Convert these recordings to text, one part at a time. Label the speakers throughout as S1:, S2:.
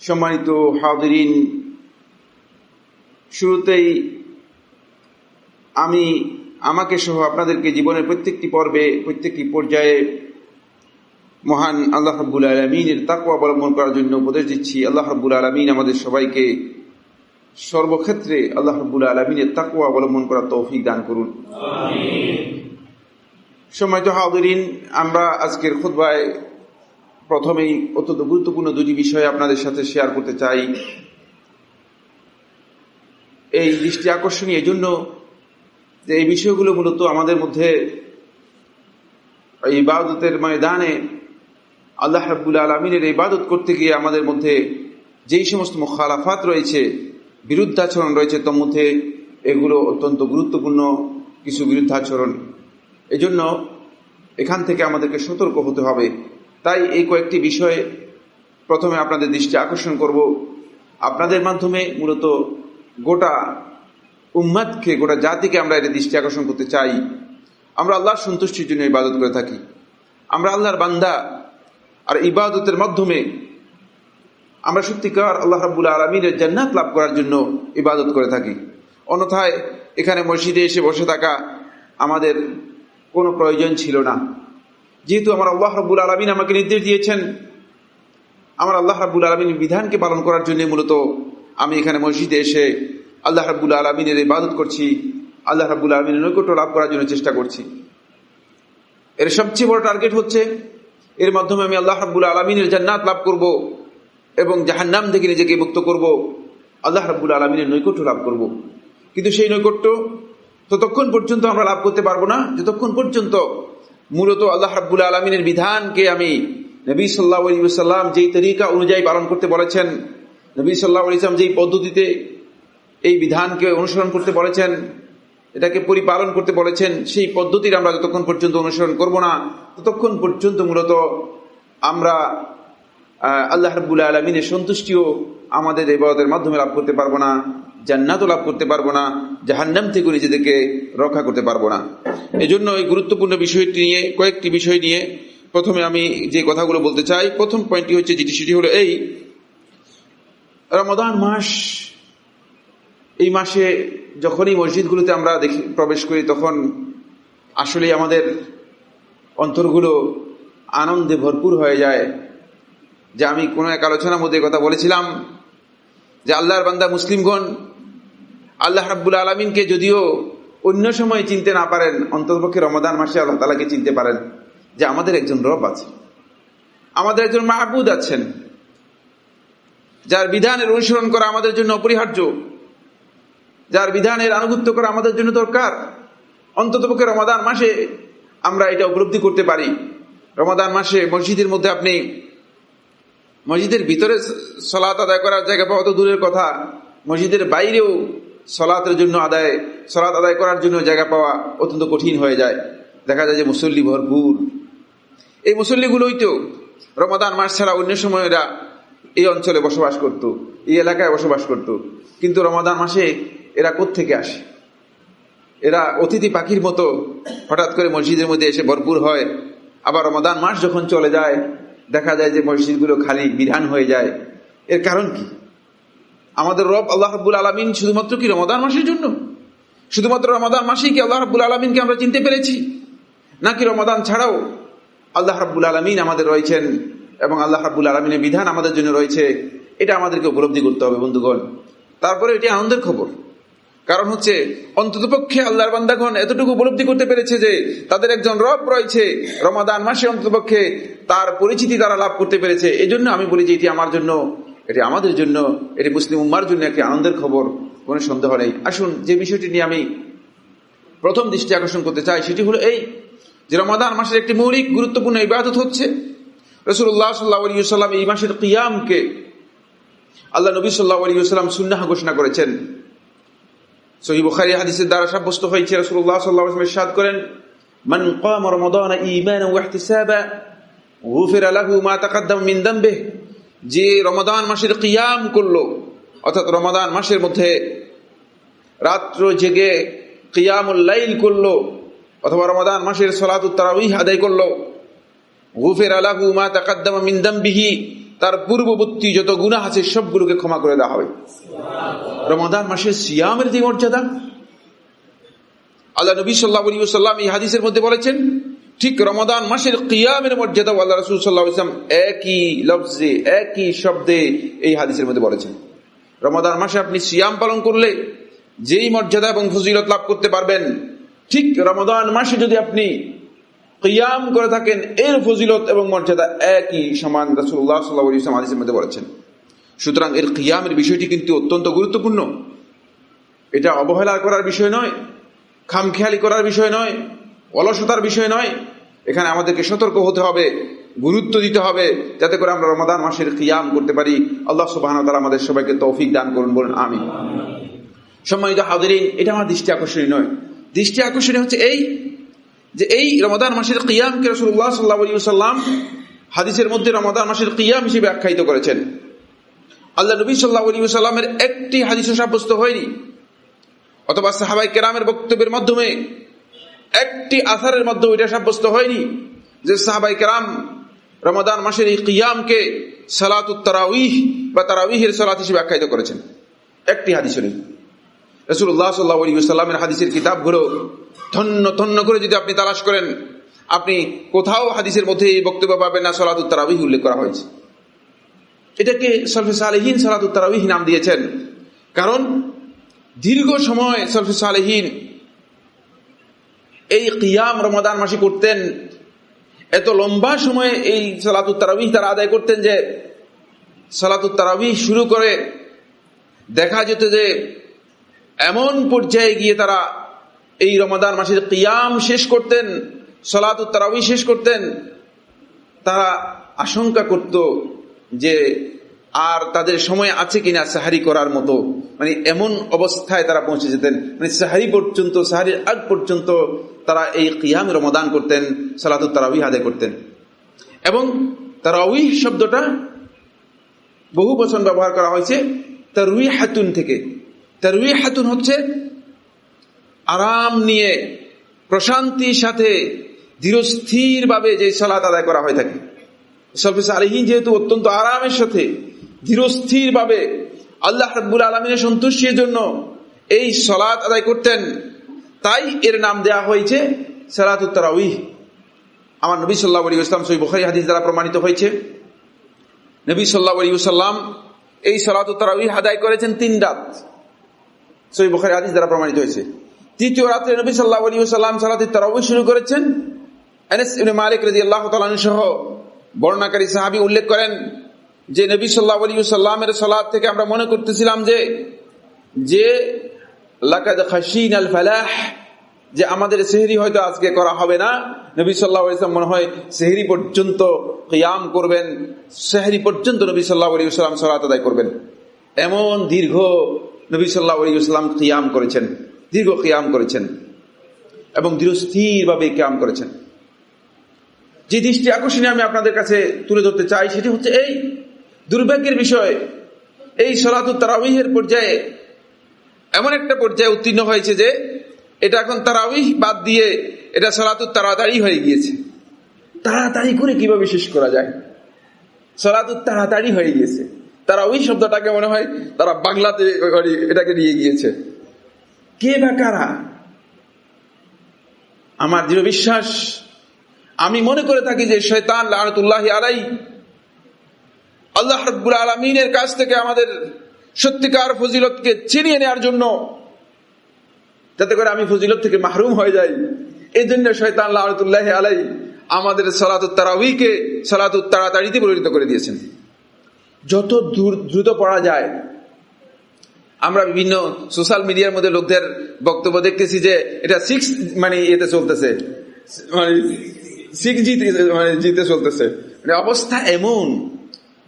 S1: সম্মানিত হাদিরিন শুরুতেই আমি আমাকে সহ আপনাদেরকে জীবনের প্রত্যেকটি পর্বে প্রত্যেকটি পর্যায়ে মহান আল্লাহ রাব্বুল আলমিনের তাকু অবলম্বন করার জন্য উপদেশ দিচ্ছি। আল্লাহ রাব্বুল আলমিন আমাদের সবাইকে সর্বক্ষেত্রে আল্লাহ রাব্বুল আলমিনের তাকু অবলম্বন করার তৌফিক দান করুন। সম্মানিত হাদিরিন আমরা আজকের খুতবায় প্রথমেই অত্যন্ত গুরুত্বপূর্ণ দুটি বিষয় আপনাদের সাথে শেয়ার করতে চাই। এই দৃষ্টি আকর্ষণীয় জন্য যে এই বিষয়গুলো মূলত আমাদের মধ্যে ইবাদতের ময়দানে আল্লাহ রাব্বুল আলমিনের ইবাদত করতে গিয়ে আমাদের মধ্যে যেই সমস্ত মুখালাফাত রয়েছে, বিরুদ্ধাচরণ রয়েছে, তোর মধ্যে এগুলো অত্যন্ত গুরুত্বপূর্ণ কিছু বিরুদ্ধাচরণ। এজন্য এখান থেকে আমাদেরকে সতর্ক হতে হবে। তাই এই কয়েকটি বিষয়ে প্রথমে আপনাদের দৃষ্টি আকর্ষণ করব। আপনাদের মাধ্যমে মূলত গোটা উম্মাদকে, গোটা জাতিকে আমরা এটা দৃষ্টি আকর্ষণ করতে চাই। আমরা আল্লাহর সন্তুষ্টির জন্য ইবাদত করে থাকি। আমরা আল্লাহর বান্দা আর ইবাদতের মাধ্যমে আমরা সত্যিকার আল্লাহ রাবুল আলমিনের জান্নাত লাভ করার জন্য ইবাদত করে থাকি। অন্যথায় এখানে মসজিদে এসে বসে থাকা আমাদের কোনো প্রয়োজন ছিল না। যেহেতু আমার আল্লাহ রাবুল আলমিন আমাকে নির্দেশ দিয়েছেন, আমার আল্লাহ রাবুল আলমিনের বিধানকে পালন করার জন্য মূলত আমি এখানে মসজিদে এসে আল্লাহ রাবুল আলমিনের ইবাদত করছি, আল্লাহ রাবুল আলমিনের নৈকট্য লাভ করার জন্য চেষ্টা করছি। এর সবচেয়ে বড় টার্গেট হচ্ছে, এর মাধ্যমে আমি আল্লাহ রাবুল আলমিনের জান্নাত লাভ করব এবং জাহান্নাম থেকে নিজেকে মুক্ত করব, আল্লাহ রাবুল আলমিনের নৈকট্য লাভ করব। কিন্তু সেই নৈকট্য ততক্ষণ পর্যন্ত আমরা লাভ করতে পারব না, যতক্ষণ পর্যন্ত মূলত আল্লাহ রাবুল আলমিনের বিধানকে আমি নবী সাল্লাহ আলী সাল্লাম যেই তরিকা অনুযায়ী পালন করতে বলেছেন, নবী সাল্লাহ ইসলাম যেই পদ্ধতিতে এই বিধানকে অনুসরণ করতে বলেছেন, এটাকে পরিপালন করতে বলেছেন, সেই পদ্ধতির আমরা যতক্ষণ পর্যন্ত অনুসরণ করব না, ততক্ষণ পর্যন্ত মূলত আমরা আল্লাহ রবুল্লা আলমিনের সন্তুষ্টিও আমাদের এবাদতের মাধ্যমে লাভ করতে পারব না। জান্নাতও লাভ করতে পারব না, জাহান্নাম থেকে নিজেদেরকে রক্ষা করতে পারব না। এজন্য এই গুরুত্বপূর্ণ বিষয়টি নিয়ে, কয়েকটি বিষয় নিয়ে প্রথমে আমি যে কথাগুলো বলতে চাই, প্রথম পয়েন্টটি হচ্ছে যেটি, সেটি হলো এই, রমদান মাস, এই মাসে যখনই মসজিদগুলোতে আমরা দেখি, প্রবেশ করি, তখন আসলেই আমাদের অন্তরগুলো আনন্দে ভরপুর হয়ে যায়। যে আমি কোনো এক আলোচনার মধ্যে কথা বলেছিলাম যে আল্লাহর বান্দা মুসলিমগণ আল্লাহ রাব্বুল আলমিনকে যদিও অন্য সময় চিনতে না পারেন, অন্ততপক্ষে রমাদান মাসে আল্লাহ তালাকে চিনতে পারেন যে আমাদের একজন রব আছে। আমাদের একজন মাহবুদ আছেন, যার বিধানের অনুসরণ করা আমাদের জন্য অপরিহার্য, যার বিধানের আনুগত্য করা আমাদের জন্য দরকার। অন্ততপক্ষে রমাদান মাসে আমরা এটা উপলব্ধি করতে পারি। রমাদান মাসে মসজিদের মধ্যে আপনি মসজিদের ভিতরে সলাত আদায় করার জায়গা পাওয়া তো দূরের কথা। মসজিদের বাইরেও সলাতের জন্য আদায়, সলাত আদায় করার জন্য জায়গা পাওয়া অত্যন্ত কঠিন হয়ে যায়। দেখা যায় যে মুসল্লি ভরপুর। এই মুসল্লিগুলোই তো রমাদান মাস ছাড়া অন্য সময় এরা এই অঞ্চলে বসবাস করত, এই এলাকায় বসবাস করত। কিন্তু রমাদান মাসে এরা থেকে আসে? এরা অতিথি পাখির মতো হঠাৎ করে মসজিদের মধ্যে এসে ভরপুর হয়। আবার রমাদান মাস যখন চলে যায়, দেখা যায় যে মসজিদগুলো খালি বিধান হয়ে যায়। এর কারণ কি? আমাদের রব আল্লাহ রাবুল আলমিন শুধুমাত্র কি রমাদান মাসের জন্য? শুধুমাত্র রমাদান মাসেই কি আল্লাহ রাবুল আলমিনকে আমরা চিনতে পেরেছি? নাকি রমাদান ছাড়াও আল্লাহ রাবুল আলমিন আমাদের রয়েছেন এবং আল্লাহ রাবুল আলমিনের বিধান আমাদের জন্য রয়েছে? এটা আমাদেরকে উপলব্ধি করতে হবে বন্ধুগণ। তারপরে এটি আনন্দের খবর। কারণ হচ্ছে, অন্ততপক্ষে আল্লাহর বান্দাগণ এতটুকু উপলব্ধি করতে পেরেছে যে, তাদের একজন রব রয়েছে, রমাদান মাসে অন্ততপক্ষে তার পরিচিতি তারা লাভ করতে পেরেছে। এই জন্য আমি বলি যে এটি আমার জন্য এটি আমাদের জন্য, এটি মুসলিম উম্মার জন্য একটি আনন্দের খবর, কোনো সন্দেহ নেই। আসুন, যে বিষয়টি নিয়ে আমি প্রথম দৃষ্টি আকর্ষণ করতে চাই, সেটি হলো এই যে রমাদান মাসের একটি মৌলিক গুরুত্বপূর্ণ ইবাদত হচ্ছে। রসুল্লাহ সাল্লাহ আলী সাল্লাম এই মাসের কিয়ামকে আল্লাহ নবী সাল্লাহ আলী সাল্লাম সুন্নাহা ঘোষণা করেছেন। সহি বুখারী হাদিসের দ্বারা সাব্যস্ত হয়েছে আলাইহি ওয়াসাল্লাম ইরশাদ করেন, মান কামা রমাদান ঈমানান ওয়া ইহতিসাবা গুফিরা লাহু মা তাকাদ্দাম মিন দামবিহি। যে রমাদান মাসের কিয়াম করল, অর্থাৎ রমাদান মাসের মধ্যে রাত্র জেগে কিয়ামুল লাইল করল, অথবা রমাদান মাসের সলাতুত তারাউইহ আদায় করল। গুফিরা লাহু মা তাকাদ্দাম মিন দামবিহি, তার পূর্ববর্তী যত গুণা আছে সবগুলোকে ক্ষমা করে দেওয়া হবে। রমাদান মাসের সিয়ামের যে মর্যাদা, আল্লাহ নবী সাল্লাহ সাল্লাম এই হাদিসের মধ্যে বলেছেন ঠিক রমাদান মাসের কিয়ামের মর্যাদা আল্লাহ রসুল সাল্লাহ ইসলাম একই লফজে, একই শব্দে এই হাদিসের মধ্যে বলেছেন। রমাদান মাসে আপনি সিয়াম পালন করলে যেই মর্যাদা এবং ফজিলত লাভ করতে পারবেন, ঠিক রমাদান মাসে যদি আপনি কিয়াম করে থাকেন, এর ফজিলত এবং মর্যাদা একই সমান রাসুল্লাহ সাল্লাহ ইসলাম হাদিসের মধ্যে বলেছেন। সুতরাং এর কিয়ামের বিষয়টি কিন্তু অত্যন্ত গুরুত্বপূর্ণ। এটা অবহেলা করার বিষয় নয়, খামখেয়ালি করার বিষয় নয় অলসতার বিষয় নয়, এখানে আমাদেরকে সতর্ক হতে হবে, গুরুত্ব দিতে হবে, যাতে করে আমরা রমাদান মাসের কিয়াম করতে পারি। আল্লাহ সুবাহ তালা আমাদের সবাইকে তৌফিক দান করুন বলুন আমি সম্মানিত হাদিন এটা আমার দৃষ্টি আকর্ষণীয় নয়। দৃষ্টি আকর্ষণীয় হচ্ছে এই, যে এই রমাদান মাসের কিয়ামকে রসুল্লাহ সাল্লাহ সাল্লাম হাদিসের মধ্যে রমাদান মাসের কিয়াম হিসেবে আখ্যায়িত করেছেন। আল্লাহ নবী সাল্লাহ সাল্লামের একটি হাদিসও সাব্যস্ত হয়নি। অথবা সাহাবাই কেরামের বক্তব্যের মাধ্যমে একটি আথারের মাধ্যমে এটা সাব্যস্ত হয়নি যে সাহাবাই কেরাম রমাদান মাসের এই কিয়ামকে সালাত তারাউইহ বা তারাউইহের সালাত হিসেবে আখ্যায়িত করেছেন। একটি হাদিসও নেই। রসুল্লাহ সাল্লাহ আলী সাল্লামের হাদিসের কিতাবগুলো ধন্য ধন্য করে যদি আপনি তালাশ করেন, আপনি কোথাও হাদিসের মধ্যে এই বক্তব্য পাবেন না সালাত তারাউইহ উল্লেখ করা হয়েছে। এটাকে সলফে সালেহীন সালাত তারাউইহ নাম দিয়েছেন। কারণ দীর্ঘ সময় সলফে সালেহীন এই কিয়াম রমাদান মাসে করতেন। এত লম্বা সময়ে এই সালাতুত তারাবিহ তারা আদায় করতেন যে, সালাতুত তারাবিহ শুরু করে দেখা যেত যে, এমন পর্যায়ে গিয়ে তারা এই রমাদান মাসের কিয়াম শেষ করতেন, সলাতুত তারাবিহ শেষ করতেন। তারা আশঙ্কা করত যে, আর তাদের সময় আছে কিনা সাহারি করার মতো। মানে এমন অবস্থায় তারা পৌঁছে যেতেন। মানে সাহারি পর্যন্ত, সাহারির আগ পর্যন্ত তারা এই কিয়াম রমদান করতেন, সালাতুত তারাউই আদায় করতেন। এবং তারাউই শব্দটা বহু বছর ব্যবহার করা হয়েছে তারুই হাতুন থেকে। তারুই হাতুন হচ্ছে আরাম নিয়ে, প্রশান্তির সাথে ধীরস্থির ভাবে যে সালাত আদায় করা হয়ে থাকে। সলফিস আলহীন যেহেতু অত্যন্ত আরামের সাথে ধীরস্থির ভাবে আল্লাহ রব্বুল আলমিনের সন্তুষ্টির জন্য এই সলাৎ আদায় করতেন তাই এর নাম দেয়া হয়েছে সালাত উত্তরাউই আমার নবী সাল্লাহ আলী ইসলাম সই বুখারি হাদিস দ্বারা প্রমাণিত হয়েছে। নবী সাল্লাহ আলী সাল্লাম এই সালাত উত্তরাউই আদায় করেছেন তিন রাত। সই বুখারি হাদিস দ্বারা প্রমাণিত হয়েছে। তৃতীয় রাত্রে নবী সাল্লাহ আলী সাল্লাম সালাত তারাউই শুরু করেছেন। এনএস মালিক রাজি আল্লাহ সহ বর্ণাকারী সাহাবি উল্লেখ করেন যে নবী সাল্লাহ আলী সাল্লামের সালাদ থেকে আমরা মনে করতেছিলাম যে যে লাকাদ খাসিন আল ফালাহ। যে আমাদের সেহরি হয়তো আজকে করা হবে না। নবী সাল্লাহ ইসলাম মনে হয় সেহরি পর্যন্ত কিয়াম করবেন। সেহরি পর্যন্ত নবী সাল্লাহ আলী সাল্লাম সালাত আদায় করবেন। এমন দীর্ঘ নবী সাল্লাহ আলী সাল্লাম কিয়াম করেছেন। দীর্ঘ কিয়াম করেছেন। এবং দৃঢ়স্থিরভাবে কিয়াম করেছেন। যে দৃষ্টি আকর্ষণীয় আমি আপনাদের কাছে তুলে ধরতে চাই, সেটি হচ্ছে এই দুর্ভাগ্যের বিষয়। এই সলাতু তারাউইহের পর্যায়ে এমন একটা পর্যায়ে উত্তীর্ণ হয়েছে যে এটা এখন তারাউইহ বাদ দিয়ে এটা সলাতু তাড়াতাড়ি হয়ে গিয়েছে। তাড়াতাড়ি করে কীভাবে শেষ করা যায়? সলাতু তাড়াতাড়ি হয়ে গিয়েছে। তারা ওই শব্দটাকে মনে হয় তারা বাংলাতে এটাকে নিয়ে গিয়েছে। কে বা কারা? আমার দৃঢ় বিশ্বাস, আমি মনে করে থাকি যে শৈতান লাহতুল্লাহ আলাই আল্লাহ রব্বুল আলমিনের কাছ থেকে আমাদের সত্যিকার ফজিলতকে ছিনিয়ে নেওয়ার জন্য। যাতে করে আমি ফজিলত থেকে মাহরুম হয়ে যাই। এই জন্য শৈতান আলাই আমাদের সলাতুত তারাউইকে সলাতুত তাড়াতাড়িতে পরিণত করে দিয়েছেন। যত দ্রুত পড়া যায়, আমরা বিভিন্ন সোশ্যাল মিডিয়ার মধ্যে লোকদের বক্তব্য দেখতেছি যে এটা সিক্স মানে এতে চলতেছে। মানে সিক্স জিতে মানে জিতে চলতেছে। মানে অবস্থা এমন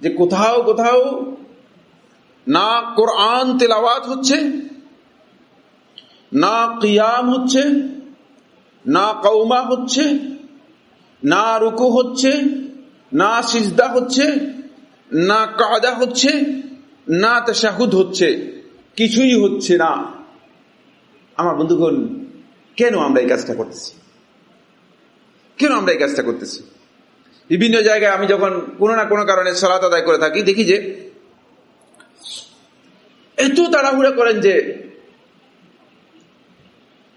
S1: যে কোথাও কোথাও না কোরআন তেলাওয়াত হচ্ছে, না কিয়াম হচ্ছে, না কৌমা হচ্ছে, না রুকু হচ্ছে, না সিজদা হচ্ছে, না কাদা হচ্ছে, না তাশাহুদ হচ্ছে, কিছুই হচ্ছে না। আমার বন্ধুগণ, কেন আমরা এই কাজটা করতেছি? কেন আমরা এই কাজটা করতেছি? বিভিন্ন জায়গায় আমি যখন কোনো না কোনো কারণে সলাত আদায় করে থাকি, দেখি যে এত তাড়াহুড়া করেন যে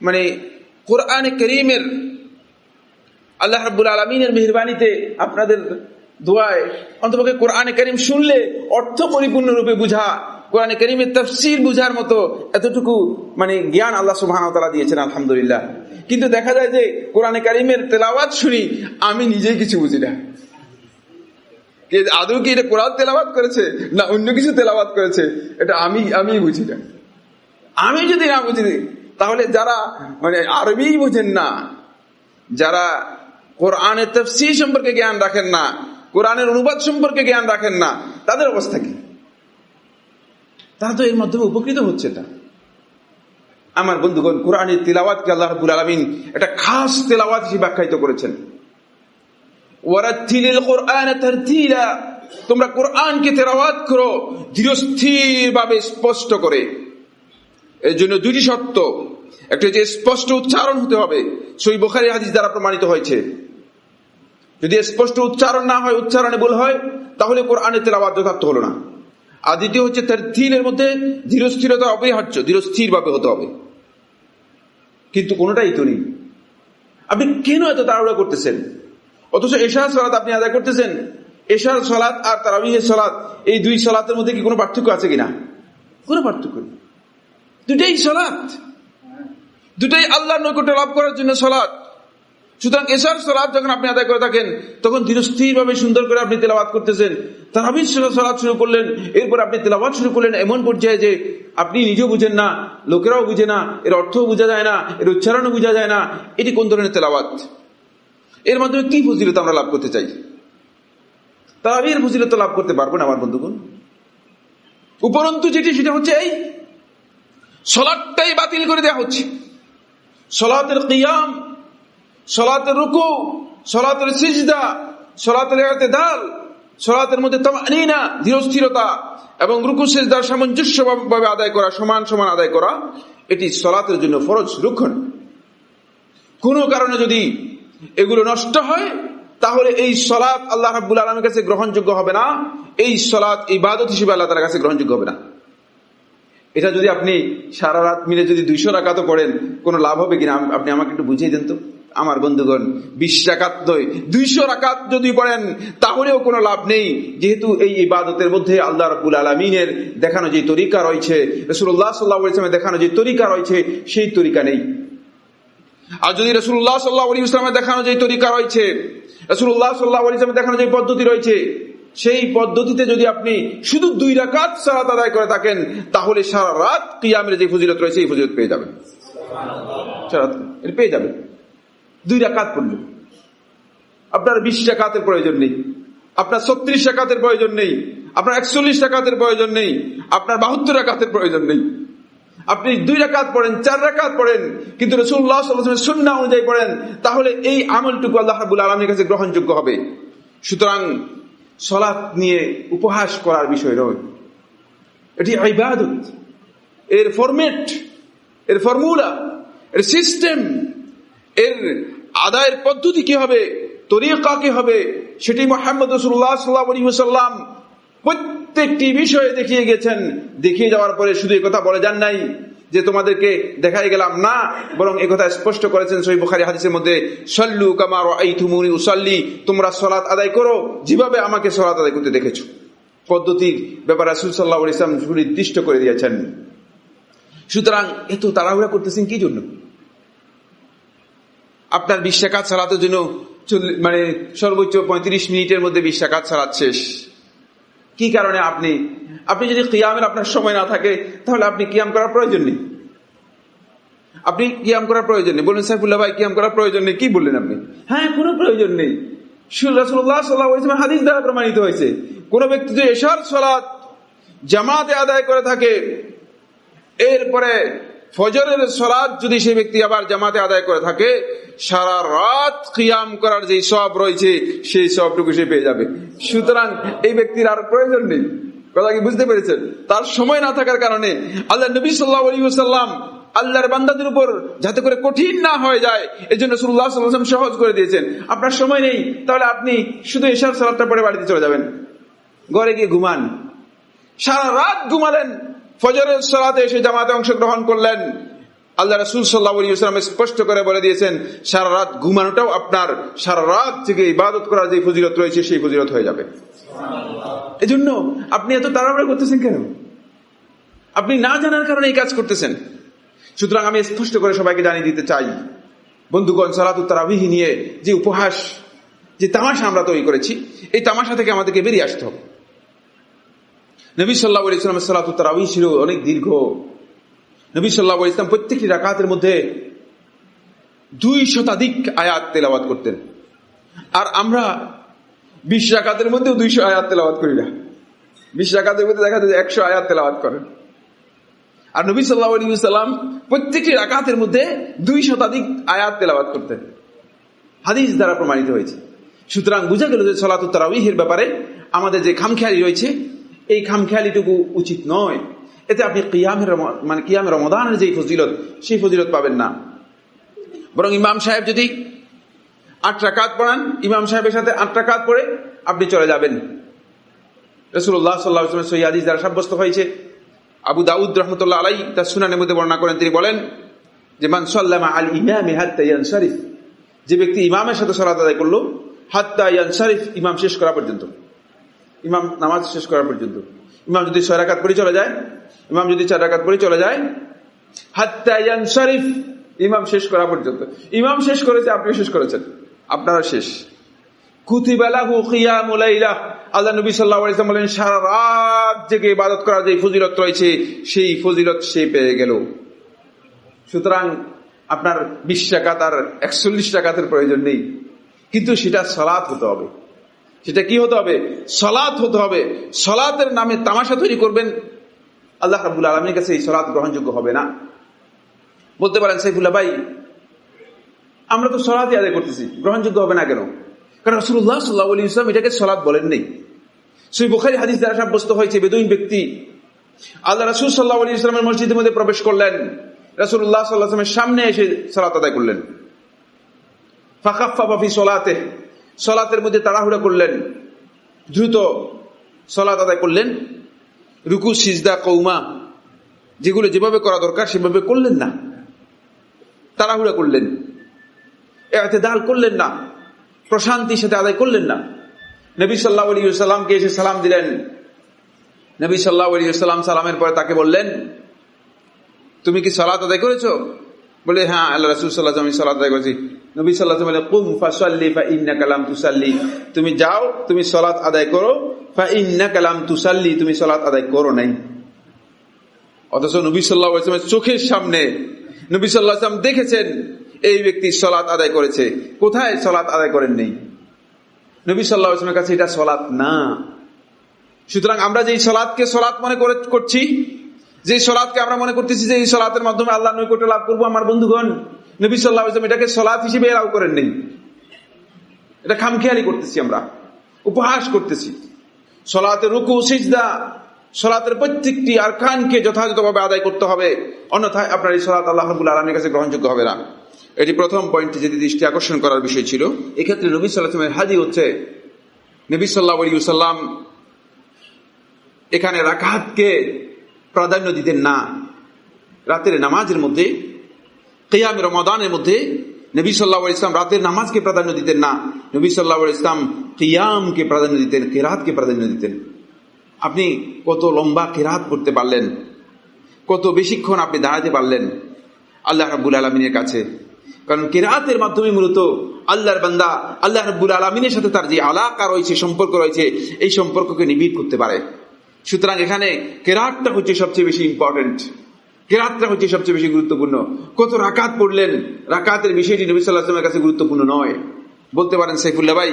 S1: মানে কোরআনে করিমের, আল্লাহ রাব্বুল আলমিনের মেহরবানিতে আপনাদের দোয়ায় অন্তপক্ষে কোরআনে করিম শুনলে অর্থ পরিপূর্ণরূপে বুঝা, কোরআনে করিমের তফসির বুঝার মতো এতটুকু মানে জ্ঞান আল্লাহ সুবাহ দিয়েছেন, আলহামদুলিল্লাহ। কিন্তু দেখা যায় যে কোরআনে করিমের তেলাওয়াত শুনি, আমি নিজেই কিছু বুঝি না। আদৌ কি এটা কোরআন তেলাবাদ করেছে না অন্য কিছু তেলাবাদ করেছে? এটা আমি আমি বুঝি না। আমি যদি না বুঝি, তাহলে যারা মানে আরবি বুঝেন না, যারা কোরআনের তফসি সম্পর্কে জ্ঞান রাখেন না, কোরআনের অনুবাদ সম্পর্কে জ্ঞান রাখেন না, তাদের অবস্থা কি? তারা তো এর মাধ্যমে উপকৃত হচ্ছে এটা। আমার বন্ধুগণ, কোরআনের তিলাওয়াতকে আল্লাহ রাবুল আলমিন একটা খাস তেলাওয়াত হিসেবে আখ্যায়িত করেছেন। তোমরা কোরআনকে তেলাওয়াত করো ধীরস্থির ভাবে স্পষ্ট করে। এর জন্য দুটি সত্য একটা যে স্পষ্ট উচ্চারণ হতে হবে, সই বোখারি হাদিস দ্বারা প্রমাণিত হয়েছে। যদি স্পষ্ট উচ্চারণ না হয়, উচ্চারণে ভুল হয়, তাহলে কোরআনের তেলাওয়াত যথার্থ হলো না। আর দ্বিতীয় হচ্ছে তার থিলের মধ্যে ধীরস্থিরতা অপরিহার্য ধীরস্থির ভাবে হতে হবে। কিন্তু কোনোটাই তো নেই। আপনি কেন এত তাড়াহুড়া করতেছেন? অথচ এশার সলাৎ আপনি আদায় করতেছেন। এশার সলাৎ আর তারাবিহের সলাৎ এই দুই সলাতের মধ্যে কি কোনো পার্থক্য আছে কিনা? কোনো পার্থক্য নেই। দুটাই সলাৎ দুটাই আল্লাহ নৈকট্য লাভ করার জন্য সলাৎ সুতরাং এশার সলাৎ যখন আপনি আদায় করে থাকেন, তখন ধীরস্থির ভাবে সুন্দর করে আপনি তেলাবাদ করতেছেন। তারাবির সলাৎ শুরু করলেন, এরপর আপনি তেলাবাদ শুরু করলেন এমন পর্যায়ে যে আপনি নিজেও বুঝেন না, লোকেরাও বুঝে না, এর অর্থও বোঝা যায় না, এর উচ্চারণও বোঝা যায় না। এটি কোন ধরনের তেলাবাদ এর মাধ্যমে কি ফজিলত আমরা লাভ করতে চাই? তারাবির ফজিলত লাভ করতে পারব না আমার বন্ধুগণ। উপরন্তু যেটি, সেটা হচ্ছে এই সলাটটাই বাতিল করে দেওয়া হচ্ছে। সলাতের কিয়াম সলাতের রুকু সলাতের সিজদা সলাতের দাল সলাতের মধ্যে তামানিনা, ধীরস্থিরতা এবং রুকু সিজদার সামঞ্জস্যভাবে আদায় করা, সমান সমান আদায় করা, এটি সলাতের জন্য ফরজ, রুক্ষণ। কোনো কারণে যদি এগুলো নষ্ট হয়, তাহলে এই সলাৎ আল্লাহ রাবুল আলমের কাছে গ্রহণযোগ্য হবে না। এই সলাৎ ইবাদত হিসেবে আল্লাহ তার কাছে গ্রহণযোগ্য হবে না। এটা যদি আপনি সারা রাত মিলে যদি দুইশো রাকাত পড়েন, কোনো লাভ হবে কিনা? আপনি আমাকে একটু বুঝিয়ে দেন তো। আমার বন্ধুগণ, বিশ রাকাত নয়, দুইশো রাকাত যদি পড়েন, তাহলেও কোনো লাভ নেই। যেহেতু এই ইবাদতের মধ্যে আল্লাহ রবুল আলমিনের দেখানো যে তরিকা রয়েছে রসুল্লাহ সাল্লাহ দেখানো যে তরিকা রয়েছে, সেই তরিকা নেই। আর যদি রসুল্লাহ সাল্লাহ আলী ইসলামের দেখানো যে তরিকা রয়েছে রসুল্লাহ সাল্লাহ আলী ইসলামের দেখানো যে পদ্ধতি রয়েছে সেই পদ্ধতিতে যদি আপনি শুধু দুই রাকাত সারাত আদায় করে থাকেন তাহলে সারা রাত কিয়ামের যে ফজিলত রয়েছে এই ফজিলত পেয়ে যাবেন। পেয়ে যাবেন। দুই রাকাত পড়ল। আপনার বিশ টাকাতের প্রয়োজন নেই। আপনার ছত্রিশ টাকাতের প্রয়োজন নেই। আপনার একচল্লিশ টাকাতের প্রয়োজন নেই। আপনার বাহাত্তর টাকাতের প্রয়োজন নেই। আপনি দুই রাকাত পড়েন, চার রাকাত পড়েন, কিন্তু রসুল্লাহ সুন্না অনুযায়ী পড়েন, তাহলে এই আমলটুকু আল্লাহ রাবুল আলমীর কাছে গ্রহণযোগ্য হবে। সুতরাং সলাৎ নিয়ে উপহাস করার বিষয় নয়। এটি ইবাদত। এর ফরমেট এর ফর্মুলা, এর সিস্টেম, এর আদায়ের পদ্ধতি কি হবে, তরিকা কি হবে, সেটি মোহাম্মদ রসুল্লাহ সাল্লাহ সাল্লাম প্রত্যেকটি বিষয়ে দেখিয়ে গেছেন। দেখিয়ে যাওয়ার পরে শুধু কথা বলে যান নাই যে তোমাদেরকে দেখাই গেলাম। না, বরং একথা স্পষ্ট করেছেন সহি বুখারি হাদিসের মধ্যে, সল্লু কামার এই থুমুনি উসাল্লি তোমরা সলাৎ আদায় করো, যেভাবে আমাকে সলাৎ আদায় করতে দেখেছ। পদ্ধতির ব্যাপারে রাসুল ইসলাম সুনির্দিষ্ট করে দিয়েছেন। সুতরাং এত তাড়াহুড়া করতেছেন কি জন্য? আপনার বিশ টাকাত সালাতের জন্য মানে সর্বোচ্চ পঁয়ত্রিশ মিনিটের মধ্যে বিশ টাকাত সালাত শেষ। কি কারণে আপনি? আপনি যদি কিয়ামের আপনার সময় না থাকে, তাহলে আপনি কিয়াম করার প্রয়োজন নেই। আপনি কিয়াম করার প্রয়োজন নেই। বললেন সাইফুল্লাহ ভাই, কিয়াম করার প্রয়োজন নেই। কি বললেন আপনি? হ্যাঁ কোনো প্রয়োজন নেই। হাদিস দ্বারা প্রমাণিত হয়েছে। কোন ব্যক্তি যদি এশার সলাৎ জামাতে আদায় করে থাকে, এরপরে ফজরের সলাদ যদি সেই ব্যক্তি আবার জামাতে আদায় করে থাকে, সারা রাত কিয়াম করার যে সব রয়েছে, সেই সবটুকু সে পেয়ে যাবে। সুতরাং এই ব্যক্তির আর প্রয়োজন নেই। কথা কি বুঝতে পেরেছেন? তার সময় না থাকার কারণে আল্লাহ নবী সাল্লাহ আলী সাল্লাম আল্লাহর বান্দাদের উপর যাতে করে কঠিন না হয়ে যায় এই জন্য সুল্লাহ সাল্লাম সহজ করে দিয়েছেন। আপনার সময় নেই, তাহলে আপনি শুধু এসার সালাদটা পরে বাড়িতে চলে যাবেন। ঘরে গিয়ে ঘুমান। সারা রাত ঘুমালেন। ফজরের সালাতে এসে জামাতে অংশগ্রহণ করলেন। আল্লাহ রসুল সাল্লাহাম স্পষ্ট করে বলে দিয়েছেন সারা রাত ঘুমানোটাও আপনার সারা রাত থেকে ইবাদত করার যে ফজিলত রয়েছে সেই ফজিলত হয়ে যাবে। এজন্য আপনি এত তাড়াহুড়া করতেছেন কেন? আপনি না জানার কারণে এই কাজ করতেছেন। সুতরাং আমি স্পষ্ট করে সবাইকে জানিয়ে দিতে চাই বন্ধুগণ সালাত সালাতুত্তারাবিহি নিয়ে যে উপহাস যে তামাশা আমরা তৈরি করেছি এই তামাশা থেকে আমাদেরকে বেরিয়ে আসতে হবে। নবী সাল্লাহ ইসলামের সালাতুত্তারাবি ছিল অনেক দীর্ঘ। নবী সাল্লাহ ইসলাম প্রত্যেকটি রাকাতের মধ্যে দুই শতাধিক আয়াত তেলাওয়াত করতেন। আর আমরা বিশ রাকাতের মধ্যেও দুইশো আয়াত তেলাওয়াত করি না। বিশ রাকাতের মধ্যে দেখা যায় একশো আয়াত তেলাওয়াত করেন। আর নবী সাল্লাহ সাল্লাম প্রত্যেকটি রাকাতের মধ্যে দুই শতাধিক আয়াত তেলাওয়াত করতেন। হাদিস দ্বারা প্রমাণিত হয়েছে। সুতরাং বুঝা গেল যে সলাত তারাউহির ব্যাপারে আমাদের যে খামখেয়ালি রয়েছে এই খামখেয়ালিটুকু উচিত নয়। এতে আপনি কিয়ামের মানে কিয়ামের রমদানের যে ফজিলত, সেই ফজিলত পাবেন না। বরং ইমাম সাহেব যদি আট রাকাত পড়ান, ইমাম সাহেবের সাথে আট রাকাত পড়ে আপনি চলে যাবেন। রসুল্লাহ সাল্লাহ সৈয়াদিস দ্বারা সাব্যস্ত হয়েছে। আবু দাউদ রহমতুল্লাহ আলাই তার সুনানের মধ্যে বর্ণনা করেন, তিনি বলেন যে মানসাল্লামা আল ইমাম হাত্তাইয়ান শরীফ যে ব্যক্তি ইমামের সাথে সলাত আদায় করল, হাত্তা ইয়ান শরীফ ইমাম শেষ করা পর্যন্ত। ইমাম নামাজ শেষ করা পর্যন্ত। ইমাম যদি ছয় রাকাত পরে চলে যায়, ইমাম যদি চার রাকাত পরে চলে যায় শরীফ ইমাম শেষ করা পর্যন্ত। ইমাম শেষ করেছে আপনি শেষ করেছেন। আপনারা শেষ। আল্লাহ বলেন জেগে ফজিলত রয়েছে, সেই ফজিলত সে পেয়ে গেল। সুতরাং আপনার বিশ টাকাত আর একচল্লিশ টাকাতের প্রয়োজন নেই। কিন্তু সেটা সলাৎ হতে হবে। সেটা কি হতে হবে? সলাৎ হতে হবে। সলাতের নামে তামাশা তৈরি করবেন। আল্লাহ রাবুল আলমীর কাছে এই সলাৎ গ্রহণযোগ্য হবে না। বলতে পারেন, সাইফুল্লাহ ভাই, আমরা তো সলাৎই আদায় করতেছি। গ্রহণযোগ্য হবে না কেন? কারণ রসুল্লাহ সাল্লাহ আলী ইসলাম এটাকে সলাৎ বলেন নেই। সেই বুখারি হাদিস দ্বারা সাব্যস্ত হয়েছে, বেদুইন ব্যক্তি। আল্লাহ রসুল সাল্লাহ আলী ইসলামের মসজিদের মধ্যে প্রবেশ করলেন। রসুল্লাহ সাল্লাহামের সামনে এসে সলাত আদায় করলেন। ফাঁকাফা বাফি সলাতে সলাতের মধ্যে তাড়াহুড়া করলেন। দ্রুত সলাত আদায় করলেন। রুকু, সিজদা কৌমা যেগুলো যেভাবে করা দরকার সেভাবে করলেন না। তাড়াহুড়া করলেন। এতে দাল করলেন না। প্রশান্তির সাথে আদায় করলেন না। নবী সাল্লাহ আলী সাল্লামকে এসে সালাম দিলেন। নবী সাল্লাহ আলী সাল্লাম সালামের পরে তাকে বললেন, তুমি কি সালাত আদায় করেছ? বলে হ্যাঁ আল্লাহ রসুল সাল্লাহ আমি সালাত আদায় করেছি। নবী সাল্লাহ বলে, কুম ফাসাল্লি ফা ইন্না কালাম তুসাল্লি। তুমি যাও, তুমি সলাৎ আদায় করো, ফা ইন্না কালাম তুসাল্লি, তুমি সলাৎ আদায় করো নাই। অথচ নবী সাল্লাহ চোখের সামনে নবী সাল্লাহ আসলাম দেখেছেন, এই ব্যক্তি সলাৎ আদায় করেছে। কোথায় সলাৎ আদায় করেন নেই? নবী সাল্লাহ আসলামের কাছে এটা সলাৎ না। সুতরাং আমরা যেই সলাৎকে সলাৎ মনে করে করছি যে সলাদকে আমরা মনে করতেছি যে এই সলাতের মাধ্যমে আল্লাহ নৈকট্য লাভ করব, আমার বন্ধুগণ নবী সাল্লাহ ইসলাম এটাকে সলাৎ হিসেবে এলাও করেন নেই। এটা খামখেয়ালি করতেছি আমরা, উপহাস করতেছি। সলাতে রুকু, সিজদা, সলাতের প্রত্যেকটি আর খানকে যথাযথভাবে আদায় করতে হবে, অন্যথায় আপনার এই সলাত আল্লাহ আলমের কাছে গ্রহণযোগ্য হবে না। এটি প্রথম পয়েন্টটি যদি দৃষ্টি আকর্ষণ করার বিষয় ছিল, এক্ষেত্রে নবী সাল্লাহামের হাজি হচ্ছে, নবী সাল্লাহ সাল্লাম এখানে রাকাতকে প্রাধান্য দিতেন না। রাতের নামাজের মধ্যে কেয়াম রমাদানের মধ্যে নবী সাল্লাহ ইসলাম রাতের নামাজকে প্রাধান্য দিতেন না। নবী সাল্লাহ ইসলাম কিয়ামকে প্রাধান্য দিতেন, কেরাতকে প্রাধান্য দিতেন। আপনি কত লম্বা কেরাত করতে পারলেন, কত বেশিক্ষণ আপনি দাঁড়াতে পারলেন আল্লাহ রাবুল আলমিনের কাছে। কারণ কেরাতের মাধ্যমে মূলত আল্লাহর বান্দা, আল্লাহ রাবুল আলমিনের সাথে তার যে আলাকা রয়েছে, সম্পর্ক রয়েছে, এই সম্পর্ককে নিবিড় করতে পারে। সুতরাং এখানে কেরাতটা হচ্ছে সবচেয়ে বেশি ইম্পর্টেন্ট কেরাতটা হচ্ছে সবচেয়ে বেশি গুরুত্বপূর্ণ। কত রাকাত পড়লেন, রাকাতের বিষয়টি নবী সাল্লাহামের কাছে গুরুত্বপূর্ণ নয়। বলতে পারেন সাইফুল্লাহ ভাই,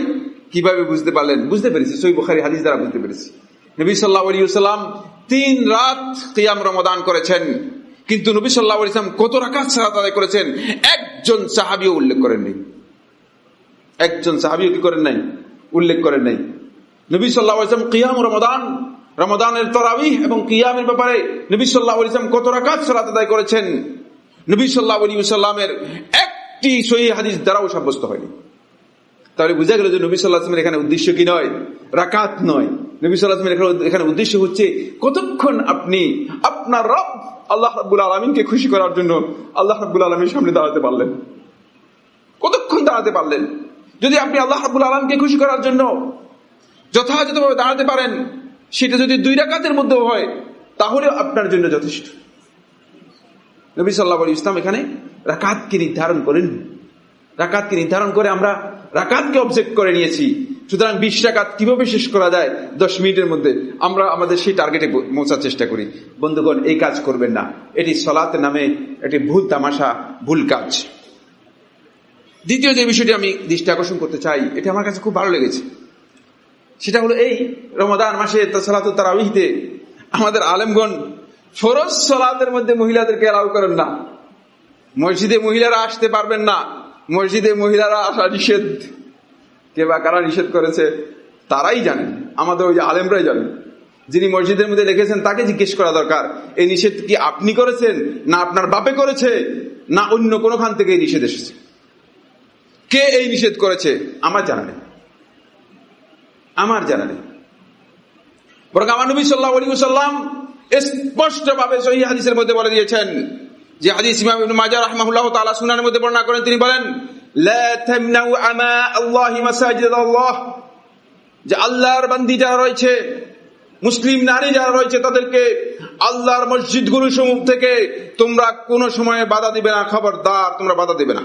S1: কীভাবে বুঝতে পারলেন? বুঝতে পেরেছি সই বুখারি হাদিস দ্বারা বুঝতে পেরেছি। নবী সাল্লাহ তিন রাত কিয়াম রমদান করেছেন। কিন্তু নবী সাল্লাহ ইসলাম কত রাকাত সালাত আদায় করেছেন? একজন সাহাবিও উল্লেখ করেননি একজন সাহাবিও কি করেন নাই? উল্লেখ করেন নাই। নবী সাল্লাহ ইসলাম কিয়াম রমদান রমদানের তরাবি এবং কিয়ামের ব্যাপারে নবী সাল্লাহ ইসলাম কত রাকাত সালাত আদায় করেছেন? নবী সাল্লাহ আলী সাল্লামের একটি সহি হাদিস দ্বারাও সাব্যস্ত হয়নি। তাহলে বোঝা গেল যে নবী সাল্লাহামের এখানে উদ্দেশ্য কি নয়? রাকাত নয়। নবী সাল্লাহামের এখানে উদ্দেশ্য হচ্ছে কতক্ষণ আপনি আপনার রব আল্লাহ রাবুল আলমিনকে খুশি করার জন্য আল্লাহ রাবুল আলমীর সামনে দাঁড়াতে পারলেন। কতক্ষণ দাঁড়াতে পারলেন? যদি আপনি আল্লাহ রাবুল আলমকে খুশি করার জন্য যথাযথভাবে দাঁড়াতে পারেন সেটা যদি দুই রাকাতের মধ্যে হয়, তাহলে আপনার জন্য যথেষ্ট। নবী সাল্লাহ ইসলাম এখানে রাকাতকে নির্ধারণ করেন। রাকাতকে নির্ধারণ করে আমরা রাকাতকে অবজেক্ট করে নিয়েছি। সুতরাং বিশ রাকাত কীভাবে শেষ করা যায়, দশ মিনিটের মধ্যে আমরা আমাদের সেই টার্গেটে পৌঁছার চেষ্টা করি। বন্ধুগণ, এই কাজ করবেন না। এটি সলাত নামে একটি ভুল তামাশা, ভুল কাজ। দ্বিতীয় যে বিষয়টি আমি দৃষ্টি আকর্ষণ করতে চাই, এটা আমার কাছে খুব ভালো লেগেছে। সেটা হলো এই রমাদান মাসে সালাত তারাবিহিতে আমাদের আলেমগণ ফরজ সলাতের মধ্যে মহিলাদেরকে অ্যালাউ করেন না। মসজিদে মহিলারা আসতে পারবেন না। মসজিদে মহিলারা আসা নিষেধ। কে বা কারা নিষেধ করেছে, তারাই জানেন আমাদের ওই যে আলেমরাই জানেন যিনি মসজিদের মধ্যে লিখেছেন তাকে জিজ্ঞেস করা দরকার। এই নিষেধ কি আপনি করেছেন, না আপনার বাপে করেছে, না অন্য কোনোখান থেকে এই নিষেধ এসেছে? কে এই নিষেধ করেছে, আমার জানা নেই। আমার জানা নেই। বরং আমার নবী সাল্লাহ আলী সাল্লাম স্পষ্ট ভাবে সহি হাদিসের মধ্যে বলে দিয়েছেন যে হাদিস ইমাম মধ্যে বর্ণনা করেন। তিনি বলেন মাসাজিদ যে আল্লাহর বান্দি যারা রয়েছে, মুসলিম নারী যারা রয়েছে, তাদেরকে আল্লাহর মসজিদগুলো সমূহ থেকে তোমরা কোন সময়ে বাধা দিবে না, খবরদার তোমরা বাধা দিবে না।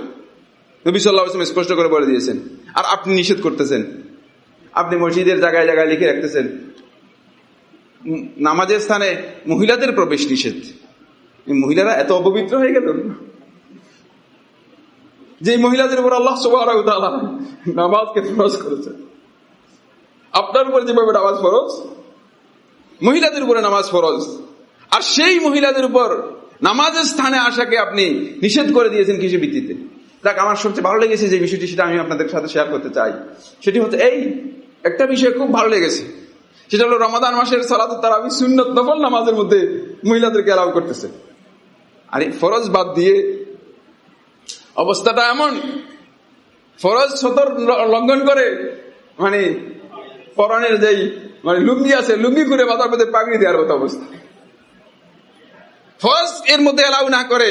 S1: নবী স্পষ্ট করে বলে দিয়েছেন। আর আপনি নিষেধ করতেছেন। আপনি মসজিদের জায়গায় জায়গায় লিখে রাখতেছেন। নামাজের স্থানে মহিলাদের প্রবেশ নিষেধ। মহিলারা এত অপবিত্র হয়ে গেল যে মহিলাদের উপর আল্লাহ নামাজকে ফরজ করেছে। আপনার উপর যেভাবে নামাজ ফরজ, মহিলাদের উপরে নামাজ ফরজ। আর সেই মহিলাদের উপর নামাজের স্থানে আসাকে আপনি নিষেধ করে দিয়েছেন কৃষি ভিত্তিতে। দেখ আমার সবচেয়ে ভালো লেগেছে যে বিষয়টি, সেটা আমি আপনাদের সাথে শেয়ার করতে চাই। সেটি হচ্ছে এই একটা বিষয় খুব ভালো লেগেছে। সেটা হলো রমাদান মাসের সালাত তারা আমি সুন্নত নফল নামাজের মধ্যে মহিলাদেরকে অ্যালাউ করতেছে। আরে ফরজ বাদ দিয়ে অবস্থাটা এমন, ফরজ সতর লঙ্ঘন করে মানে পরাণের যেই মানে লুঙ্গি আছে, লুঙ্গি করে মাথার মধ্যে পাগড়ি দেওয়ার মতো অবস্থা। ফরজ এর মধ্যে অ্যালাউ না করে,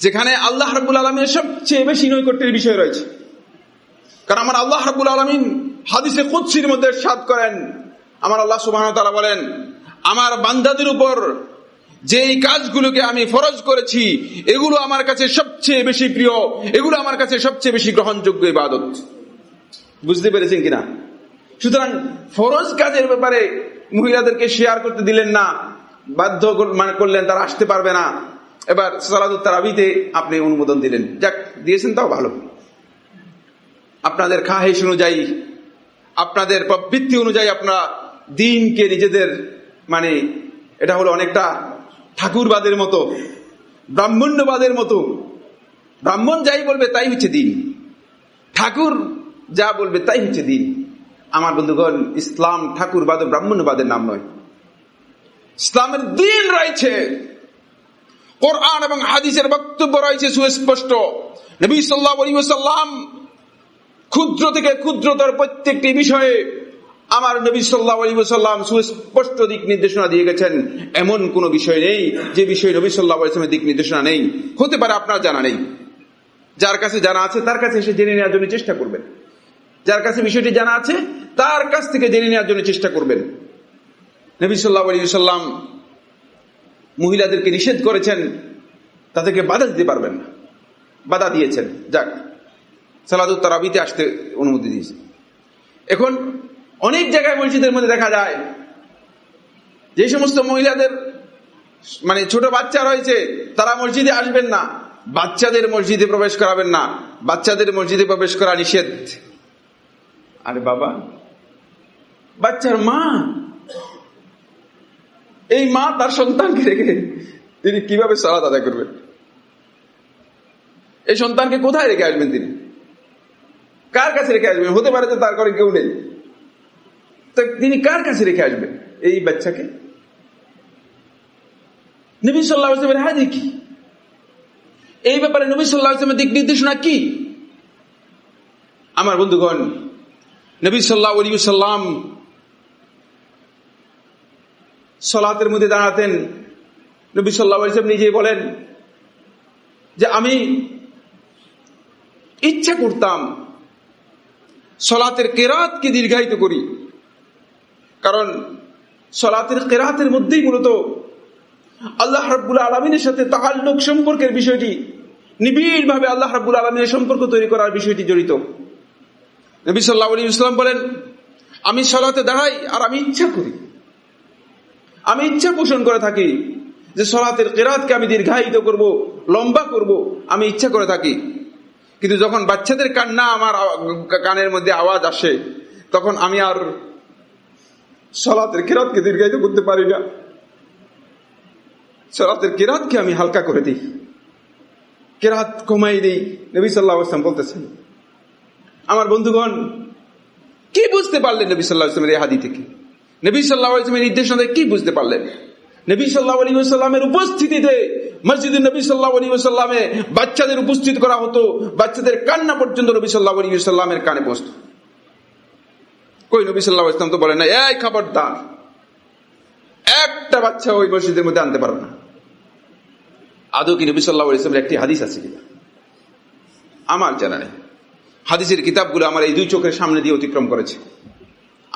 S1: যেখানে আল্লাহ রাবুল আলমীর সবচেয়ে বেশি নৈকট্যের বিষয় রয়েছে। কারণ আমার আল্লাহ রাবুল আলমিন হাদিসে কুৎসির মধ্যে সাদ করেন। আমার আল্লাহ সুবাহ তারা বলেন, আমার বান্দাদের উপর যেই কাজগুলোকে আমি ফরজ করেছি, এগুলো আমার কাছে সবচেয়ে বেশি প্রিয়, এগুলো আমার কাছে সবচেয়ে বেশি গ্রহণযোগ্য ইবাদত। বুঝতে পেরেছেন কিনা? সুতরাং ফরজ কাজের ব্যাপারে মহিলাদেরকে শেয়ার করতে দিলেন না, বাধ্য মানে করলেন, তারা আসতে পারবে না। এবার সালাদুত তারাবিতে আপনি অনুমোদন দিলেন। যাক, দিয়েছেন তাও ভালো। আপনাদের খাহেস অনুযায়ী আপনাদের প্রবৃত্তি অনুযায়ী আপনারা দিনকে নিজেদের মানে এটা হলো অনেকটা ঠাকুরবাদের মতো, ব্রাহ্মণ্যবাদের মতো। ব্রাহ্মণ যাই বলবে তাই হচ্ছে দিন। ঠাকুর যা বলবে তাই হচ্ছে দিন। আমার বন্ধুগণ, ইসলাম ঠাকুরবাদ ব্রাহ্মণ্যবাদের নাম নয়। ইসলামের দিন রয়েছে। কোরআন এবং হাদিসের বক্তব্য রয়েছে সুস্পষ্ট। নবী সাল্লাহ সাল্লাম ক্ষুদ্র থেকে ক্ষুদ্রতর প্রত্যেকটি বিষয়ে আমার নবী সাল্লাহ আলী সাল্লাম সুস্পষ্ট দিক নির্দেশনা দিয়ে গেছেন। এমন কোন বিষয় নেই, যে বিষয়ে নবী সাল্লাহ দিক নির্দেশনা নেই। হতে পারে আপনার জানা নেই। যার কাছে জানা আছে, তার কাছে এসে জেনে নেওয়ার জন্য চেষ্টা করবেন। যার কাছে বিষয়টি জানা আছে, তার কাছ থেকে জেনে নেওয়ার জন্য চেষ্টা করবেন। নবী সাল্লাহ আলী সাল্লাম মহিলাদেরকে নিষেধ করেছেন, তাদেরকে বাধা দিতে পারবেন না। বাধা দিয়েছেন। যাক। সালাদুত তারাবিতে আসতে অনুমতি দিয়েছে। এখন অনেক জায়গায় মসজিদের মধ্যে দেখা যায়, যে সমস্ত মহিলাদের মানে ছোট বাচ্চা রয়েছে, তারা মসজিদে আসবেন না। বাচ্চাদের মসজিদে প্রবেশ করাবেন না। বাচ্চাদের মসজিদে প্রবেশ করা নিষেধ। আরে বাবা, বাচ্চার মা! এই মা তার সন্তানকে রেখে তিনি কীভাবে সালাদ আদায় করবেন? এই সন্তানকে কোথায় রেখে আসবেন তিনি? কার কাছে রেখে আসবে? হতে পারে যে তার করে কেউ নেই। তিনি কার কাছে রেখে আসবেন এই বাচ্চাকে? নবী সাল্লাহ হাজি কি? এই ব্যাপারে নবী সাল্লাহ ইসলামের দিক নির্দেশনা কি? আমার বন্ধুগণ, নবী সাল্লাহ সাল্লাম সলাতের মধ্যে দাঁড়াতেন। নবী সাল্লাহ ইসলাম নিজে বলেন যে, আমি ইচ্ছা করতাম সলাতের কেরাতকে দীর্ঘায়িত করি। কারণ সলাতের কেরাতের মধ্যেই মূলত আল্লাহ রাব্বুল আলমিনের সাথে তাহাল্লুক সম্পর্কের বিষয়টি, নিবিড়ভাবে আল্লাহ রাব্বুল আলমিনের সম্পর্ক তৈরি করার বিষয়টি জড়িত। নবী সাল্লাহ আলী ইসলাম বলেন, আমি সলাতে দাঁড়াই আর আমি ইচ্ছা করি। আমি ইচ্ছা পোষণ করে থাকি যে সলাতের কেরাতকে আমি দীর্ঘায়িত করব, লম্বা করব, আমি ইচ্ছা করে থাকি। কিন্তু যখন বাচ্চাদের কান্না আমার কানের মধ্যে আওয়াজ আসে, তখন আমি আর সলাতের কেরাতকে দীর্ঘায়িত করতে পারি না। সলাতের কেরাতকে আমি হালকা করে দিই। কেরাত কমাই দিই। নবী সাল্লাহ আসলাম বলতেছেন, আমার বন্ধুগণ, কি বুঝতে পারলেন নবী সাল্লাহ আসলামের এই হাদি থেকে? নবী সাল্লাহ আসলামের নির্দেশনা কি বুঝতে পারলেন? নবী সাল্লাহ আলী সাল্লামের উপস্থিতিতে মসজিদে নবী সাল্লাহ আলী সাল্লামে বাচ্চাদের উপস্থিত করা হতো, বাচ্চাদের কান্না পর্যন্ত নবী সাল্লাহ আলী সাল্লামের কানে বসত। কই নবী সাল্লাহ ইসলাম তো বলে না এই খবরদার, একটা বাচ্চা ওই মসজিদের মধ্যে আনতে পারবে না। আদৌ কি নবী সাল্লাহ ইসলামের একটি হাদিস আছে কিনা? আমার জানা নেই। হাদিসের কিতাবগুলো আমার এই দুই চোখের সামনে দিয়ে অতিক্রম করেছে।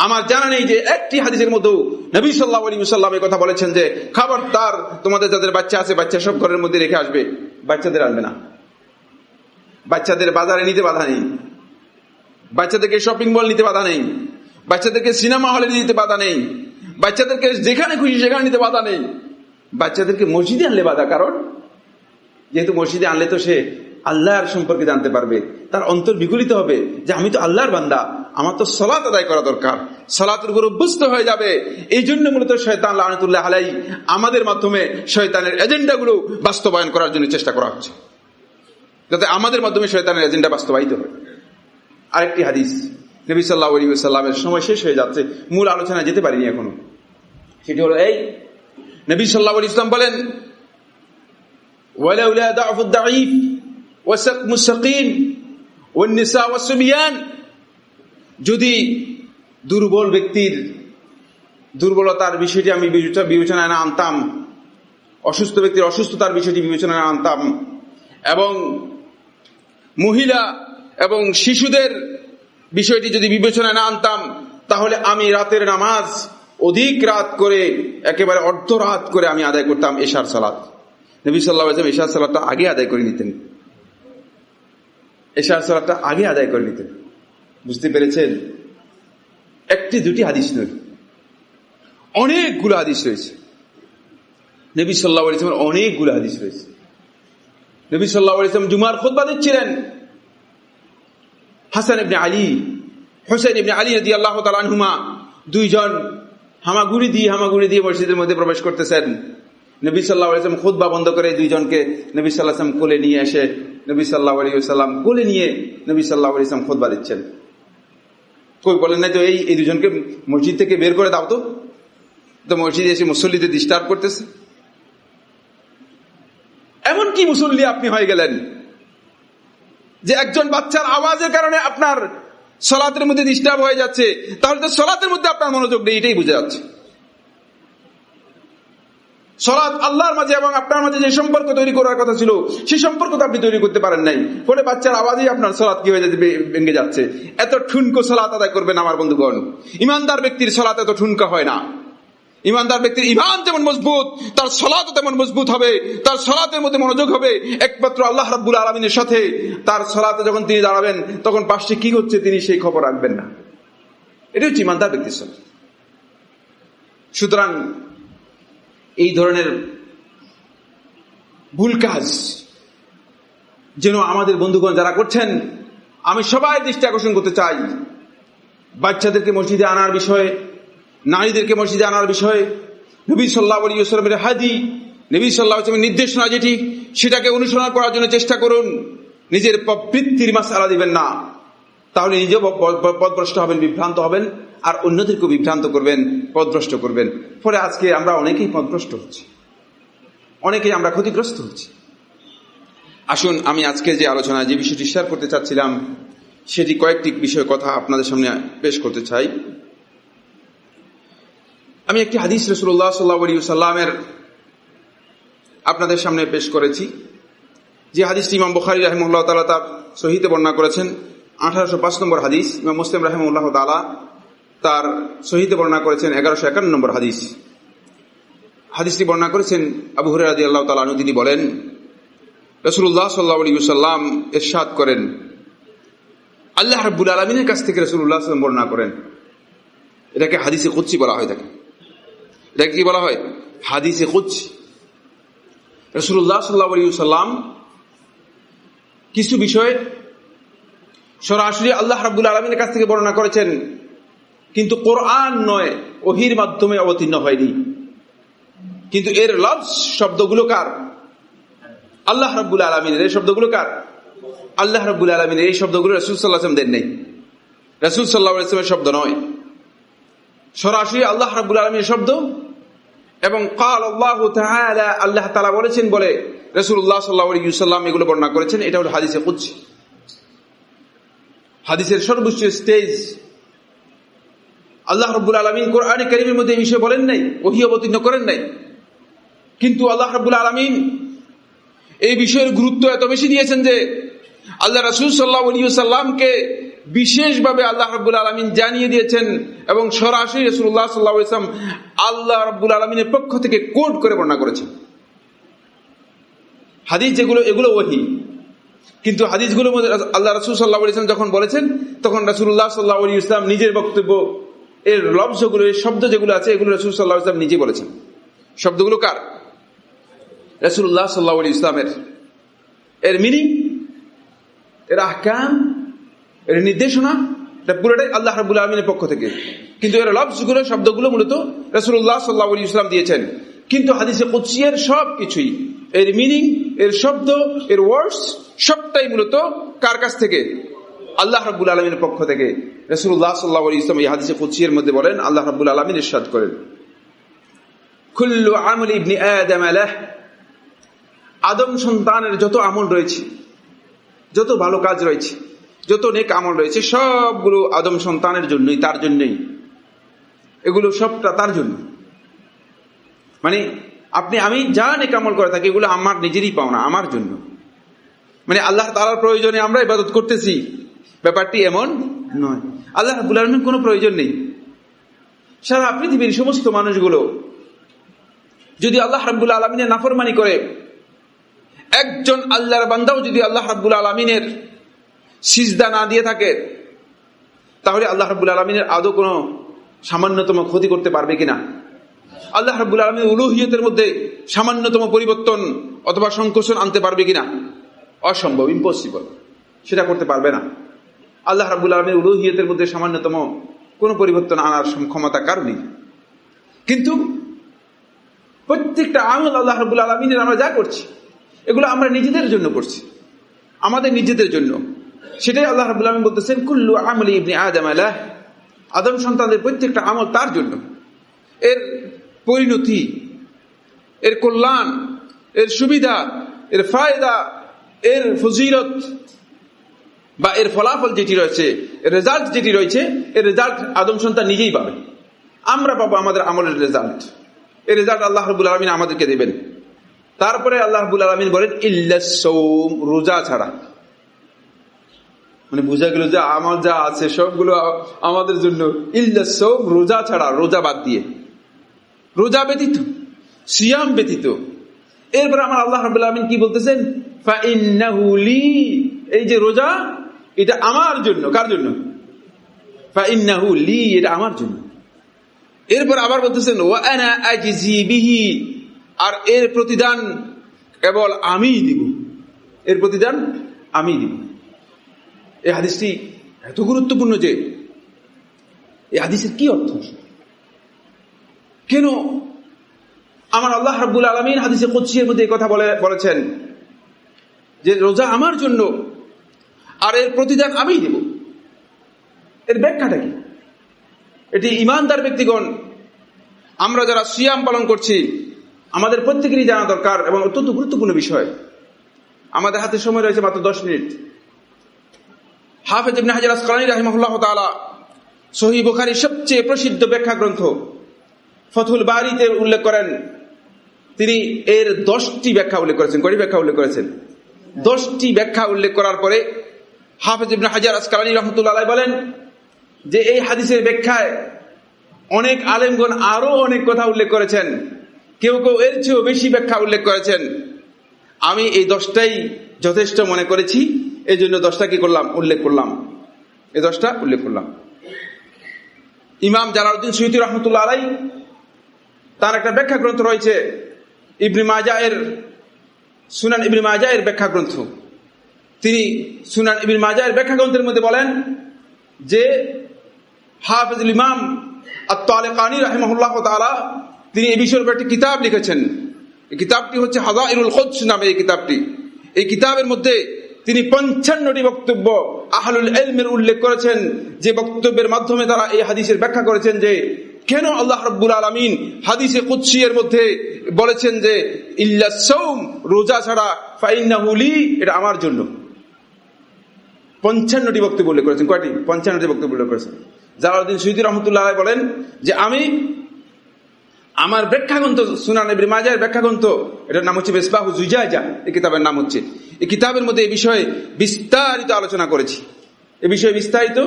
S1: আমার জানা নেই যে একটি হাদিসের মধ্যেও নবী সাল্লাহ আলী সাল্লাম কথা বলেছেন যে খাবার তার তোমাদের যাদের বাচ্চা আছে, বাচ্চা সব ঘরের মধ্যে রেখে আসবে, বাচ্চাদের আনবে না। বাচ্চাদের বাজারে নিতে বাধা নেই। বাচ্চাদেরকে শপিং মল নিতে বাধা নেই। বাচ্চাদেরকে সিনেমা হলে নিতে বাধা নেই। বাচ্চাদেরকে যেখানে খুশি সেখানে নিতে বাধা নেই। বাচ্চাদেরকে মসজিদে আনলে বাধা, কারণ যেহেতু মসজিদে আনলে তো সে আল্লাহর সম্পর্কে জানতে পারবে। তার অন্তর বিগলিত হবে যে আমি তো আল্লাহর বান্দা, আমার তো সলাত আদায় করা দরকার। সলাতের উপর অভ্যস্ত হয়ে যাবে। এই জন্য মূলত শয়তান লাহনতুল্লাহ আলাই আমাদের মাধ্যমে শয়তানের এজেন্ডাগুলো বাস্তবায়ন করার জন্য চেষ্টা করা হচ্ছে। যাতে আমাদের মাধ্যমে শয়তানের এজেন্ডা বাস্তবায়িত হয়। আরেকটি হাদিস, নবী সাল্লাহ আলী সাল্লামের সময় শেষ হয়ে যাচ্ছে। মূল আলোচনা যেতে পারিনি এখনও। সেটি হলো এই, নবী সাল্লাহ ইসলাম বলেন ওয়ালা দা দাফুদ্দাঈফ وسقم السقيم والنساء والصبيان যদি দুর্বল ব্যক্তির দুর্বলতার বিষয়টি আমি বিবেচনায় না আনতাম অসুস্থ ব্যক্তির অসুস্থতার বিষয়টি বিবেচনায় আনতাম এবং মহিলা এবং শিশুদের বিষয়টি যদি বিবেচনায় না আনতাম তাহলে আমি রাতের নামাজ অধিক রাত করে একেবারে অর্ধ রাত করে আমি আদায় করতাম এশার সালাত নবী সাল্লাহ এশার সালাদটা আগে আদায় করে নিতেন এশার সালাদটা আগে আদায় করে নিতেন। বুঝতে পেরেছেন? একটি, দুটি হাদিস নয়। অনেকগুলো হাদিস রয়েছে। নবী সাল্লাহ ইসলামের অনেকগুলো হাদিস রয়েছে। নবী সাল্লাহ ইসলাম জুমার খোদবা দিচ্ছিলেন। হাসান ইবনে আলী হোসেন ইবনে আলী রদি আল্লাহ তালানহুমা দুইজন হামাগুড়ি দিয়ে হামাগুড়ি দিয়ে মসজিদের মধ্যে প্রবেশ করতেছেন। নবী সাল্লাহ ইসলাম খুদ্া বন্ধ করে দুইজনকে নবী সাল্লাহাম কোলে নিয়ে এসে নবী সাল্লাহ আলী সাল্লাম কোলে নিয়ে নবী সাল্লাহ আলী ইসলাম খুদ্া দিচ্ছেন। কই বলেন না তো এই এই দুজনকে মসজিদ থেকে বের করে দাও তো। তো মসজিদে এসে মুসল্লিদের ডিস্টার্ব করতেছে। এমন কি মুসল্লি আপনি হয়ে গেলেন? যে একজন বাচ্চার আওয়াজের কারণে আপনার সলাতের মধ্যে ডিস্টার্ব হয়ে যাচ্ছে। তাহলে তো সলাতের মধ্যে আপনার মনোযোগ নেই, এটাই বুঝে যাচ্ছে। সলাৎ আল্লাহর মাঝে এবং আপনার মাঝে যে সম্পর্ক তৈরি করার কথা ছিল, সেই সম্পর্ক তো আপনি তৈরি করতে পারেন নাই। ফলে বাচ্চার আওয়াজেই আপনার সলাৎ কি হয়ে যেতে ভেঙে যাচ্ছে। এত ঠুনকো সলাৎ আদায় করবেন আমার বন্ধুগণ। ইমানদার ব্যক্তির সলাৎ এত ঠুনকা হয় না। ইমানদার ব্যক্তির ইমান যেমন মজবুত, তার সলাৎ তেমন মজবুত হবে, তার সলাতের মধ্যে মনোযোগ হবে। একমাত্র আল্লাহ রাব্বুল আলমিনের সাথে তার সলাতে যখন তিনি দাঁড়াবেন, তখন পাশে কি হচ্ছে তিনি সেই খবর রাখবেন না। এটা হচ্ছে ইমানদার ব্যক্তির সাথে সুতরাং এই ধরনের ভুল কাজ যেন আমাদের বন্ধুগণ যারা করছেন, আমি সবাই দৃষ্টি আকর্ষণ করতে চাই। বাচ্চাদেরকে মসজিদে আনার বিষয়ে, নারীদেরকে মসজিদে আনার বিষয়ে, নবী সাল্লাহ আলী আসলামের হাদি, নবী সাল্লাহ আসলামের নির্দেশনা যেটি, সেটাকে অনুসরণ করার জন্য চেষ্টা করুন। নিজের প্রবৃত্তির মাস আলা দিবেন না। তাহলে নিজেও পদভ্রষ্ট হবেন, বিভ্রান্ত হবেন, আর অন্যদেরকেও বিভ্রান্ত করবেন পদভ্রষ্ট করবেন। ফলে আজকে আমরা অনেকেই পদভ্রষ্ট হচ্ছি। অনেকেই আমরা ক্ষতিগ্রস্ত হচ্ছি। আসুন, আমি আজকে যে আলোচনা যে বিষয়টি শেয়ার করতে চাচ্ছিলাম, সেটি কয়েকটি বিষয় কথা আপনাদের সামনে পেশ করতে চাই। আমি একটি হাদিস রসুল্লাহ সাল্লা সাল্লামের আপনাদের সামনে পেশ করেছি। যে হাদিসটি ইমাম বুখারি রাহিমুল্লাহ তালা তার সহিতে বর্ণনা করেছেন। আঠারোশো পাঁচ নম্বর হাদিস, ইমাম মুসলিম রাহিমুল্লাহ তালা তার সহিতে বর্ণনা করেছেন এগারোশো একান্ন নম্বর হাদিস। হাদিসটি বর্ণনা করেছেন আবু হরাদি আল্লাহ তালু তিনি বলেন রসুল্লাহ সাল্লাহ আলী সাল্লাম এরশাদ করেন, আল্লাহ রাব্বুল আলমিনের কাছ থেকে রসুল্লাহ সাল্লাম বর্ণনা করেন। এটাকে হাদিসে কুচ্ছি বলা হয় তাকে এটাকে কি বলা হয়? হাদিসে কুচ্ছি রসুল্লাহ সাল্লাহ আলী সাল্লাম কিছু বিষয় সরাসরি আল্লাহ রাব্বুল আলমিনের কাছ থেকে বর্ণনা করেছেন কিন্তু কোরআন নয়, ওহির মাধ্যমে অবতীর্ণ হয়নি। কিন্তু এর লফ শব্দগুলো কার? আল্লাহ রব্বুল আলমিনের। এই শব্দগুলো কার? আল্লাহ রব্বুল আলমিনের। এই শব্দগুলো রসুল সাল্লাহাম দেন নেই রসুল সাল্লাহ ইসলামের শব্দ নয়। সরাসরি আল্লাহ রব্বুল আলমীর শব্দ এবং কাল আল্লাহ আল্লাহ তালা বলেছেন বলে রসুল্লাহ সাল্লাহাম এগুলো বর্ণনা করেছেন। এটা হল হাদিসে কুচ্ছি হাদিসের সর্বোচ্চ স্টেজ আল্লাহ রব্বুল আলমিন কোরআনে করিমের মধ্যে এই বিষয়ে বলেন নাই, ওহি অবতীর্ণ করেন নাই। কিন্তু আল্লাহ রব্বুল আলমিন এই বিষয়ের গুরুত্ব এত বেশি দিয়েছেন যে আল্লাহ রসুল সাল্লাহ সাল্লামকে বিশেষভাবে আল্লাহ রব্বুল আলমিন জানিয়ে দিয়েছেন এবং সরাসরি রসুল্লাহ সাল্লাহ ইসলাম আল্লাহ রব্বুল আলমিনের পক্ষ থেকে কোট করে বর্ণনা করেছেন। হাদিস যেগুলো, এগুলো ওহি। কিন্তু হাদিসগুলো আল্লাহ রসুল সাল্লাহ ইসলাম যখন বলেছেন, তখন রসুল্লাহ সাল্লাহ ইসলাম নিজের বক্তব্য এর লব্জগুলো এর শব্দ যেগুলো আছে, এগুলো রসুল সাল্লাহ ইসলাম নিজে বলেছেন। শব্দগুলো কার? রসুল্লাহ সাল্লাহ ইসলামের এর মিনিং এর আহকাম? এর নির্দেশনা? এটা পুরোটাই আল্লাহ রাবুল আলমিনের পক্ষ থেকে। কিন্তু এর লফজগুলো শব্দগুলো মূলত রসুল্লাহ সাল্লাহ ইসলাম দিয়েছেন। কিন্তু হাদিসে কুচিয়ার সব কিছুই, এর মিনিং এর শব্দ, এর ওয়ার্ডস সবটাই মূলত কার কাছ থেকে? আল্লাহ রাবুল আলমিনের পক্ষ থেকে রসুল্লাহ সাল্লাহ ইসলাম এই হাদিসে কুচিয়ের মধ্যে বলেন, আল্লাহ রাবুল আলমিন ইরশাদ করেন। খুল্লু আমল ইবনি আদম আলাহ। আদম সন্তানের যত আমল রয়েছে, যত ভালো কাজ রয়েছে, যত নেক আমল রয়েছে, সবগুলো আদম সন্তানের জন্যই, তার জন্যই। এগুলো সবটা তার জন্য। মানে আপনি, আমি যা নেক আমল করে থাকি, এগুলো আমার নিজেরই পাওনা, আমার জন্য। মানে আল্লাহ তালার প্রয়োজনে আমরা ইবাদত করতেছি। ব্যাপারটি এমন নয়। আল্লাহ রাবুল আলমীর কোনো প্রয়োজন নেই। সারা পৃথিবীর সমস্ত মানুষগুলো যদি আল্লাহ রাবুল আলমিনের নাফরমানি করে, একজন আল্লাহর বান্দাও যদি আল্লাহ রাব্বুল আলমিনের সিজদা না দিয়ে থাকে, তাহলে আল্লাহ রাব্বুল আলমিনের আদৌ কোনো সামান্যতম ক্ষতি করতে পারবে কিনা? আল্লাহ রাব্বুল আলমীর উলুহিয়তের মধ্যে সামান্যতম পরিবর্তন অথবা সংকোচন আনতে পারবে কিনা? অসম্ভব ইম্পসিবল সেটা করতে পারবে না। আল্লাহ রাবুল আলমীর উলুহিয়তের মধ্যে সামান্যতম কোনো পরিবর্তন আনার ক্ষমতা কার নেই। কিন্তু প্রত্যেকটা আমল আল্লাহ রাবুল আলমিনের আমরা যা করছি, এগুলো আমরা নিজেদের জন্য করছি। আমাদের নিজেদের জন্য। সেটাই আল্লাহ রাবুল আলম বলতেছেন, কুল্লু আমলি ইবনি আদম আলাহ আদম সন্তানদের প্রত্যেকটা আমল তার জন্য। এর পরিণতি, এর কল্যাণ, এর সুবিধা, এর ফায়দা, এর ফজিরত বা এর ফলাফল যেটি রয়েছে রেজাল্ট যেটি রয়েছে, এর রেজাল্ট আদম সন্তান নিজেই পাবে। আমরা পাবো আমাদের আমলের রেজাল্ট এই রেজাল্ট আল্লাহ রবুল আলমিন আমাদেরকে দেবেন। তারপরে আল্লাহ রবুল আলমিন বলেন ইল্লাসৌম রোজা ছাড়া। মানে বোঝা গেল যে আমার যা আছে সবগুলো আমাদের জন্য। ইল্লাসৌম রোজা ছাড়া, রোজা বাদ দিয়ে। রোজা ব্যতীত, সিয়াম ব্যতীত। এরপরে আমার আল্লাহ রবুল আলমিন কি বলতেছেন এই যে রোজা এটা আমার জন্য, কার জন্য? লি, এটা আমার জন্য। এরপর আবার বলতেছেন আর এর প্রতিদান কেবল আমিই দিব। এর প্রতিদান আমি দিব। এই হাদিসটি এত গুরুত্বপূর্ণ যে, এই হাদিসের কি অর্থ? কেন আমার আল্লাহ রাব্বুল আলমিন হাদিসে কুচ্ছির মধ্যে কথা বলে, বলেছেন যে, রোজা আমার জন্য আর এর প্রতিদান আমিই দেব। এর ব্যাখ্যাটা কি? এটি ইমানদার ব্যক্তিগণ, আমরা যারা সিয়াম পালন করছি, আমাদের প্রত্যেকেরই জানা দরকার এবং অত্যন্ত গুরুত্বপূর্ণ বিষয়। আমাদের হাতে সময় রয়েছে মাত্র দশ মিনিট। হাফেজ ইবনে হাজার তাআলা সহি বুখারীর সবচেয়ে প্রসিদ্ধ ব্যাখ্যা গ্রন্থ ফথুল বাড়িতে উল্লেখ করেন। তিনি এর দশটি ব্যাখ্যা উল্লেখ করেছেন। কয়টি ব্যাখ্যা উল্লেখ করেছেন? দশটি ব্যাখ্যা উল্লেখ করার পরে হাফেজ ইবনে হাজার আসকালানি রহমতুল্লাহ বলেন যে এই হাদিসের ব্যাখ্যায় অনেক আলেমগণ আরও অনেক কথা উল্লেখ করেছেন। কেউ কেউ এর চেয়েও বেশি ব্যাখ্যা উল্লেখ করেছেন। আমি এই দশটাই যথেষ্ট মনে করেছি এই জন্য দশটা কি করলাম? উল্লেখ করলাম। এই দশটা উল্লেখ করলাম। ইমাম জালাউদ্দিন সৈয়দ রহমতুল্লাহ আলাই তার একটা ব্যাখ্যা গ্রন্থ রয়েছে, ইবনি মাজা এর সুনান ইবনি মাজা এর ব্যাখ্যা গ্রন্থ। তিনি সুনান ইবনি মাজার ব্যাখ্যা গ্রন্থের মধ্যে বলেন যে হাফিজুল ইমাম আত্মালেকানি রাহিমহুল্লাহ তালা তিনি এই বিষয়ের একটি কিতাব লিখেছেন। এই কিতাবটি হচ্ছে হাজা ইরুল খোঁজ নামে এই কিতাবটি। এই কিতাবের মধ্যে তিনি পঞ্চান্নটি বক্তব্য আহলুল এলমের উল্লেখ করেছেন, যে বক্তব্যের মাধ্যমে তারা এই হাদিসের ব্যাখ্যা করেছেন যে কেন আল্লাহ রব্বুল আলমিন হাদিসে কুৎসি এর মধ্যে বলেছেন যে, ইল্লা সৌম রোজা ছাড়া ফাইনাহুলি এটা আমার জন্য। পঞ্চান্নটি বক্তব্য উল্লেখ করেছেন। কয়টি? পঞ্চান্নটি বক্তব্য উল্লেখ করেছেন। জালাউদ্দিন সুইদি রহমতুল্লাহ বলেন যে, আমি আমার ব্যাখ্যাগ্রন্থ সুনান এবির মাজার ব্যাখ্যাগ্রন্থ, এটার নাম হচ্ছে বেসবাহু জুজাইজা এই কিতাবের নাম হচ্ছে। এই কিতাবের মধ্যে এই বিষয়ে বিস্তারিত আলোচনা করেছি। এ বিষয়ে বিস্তারিত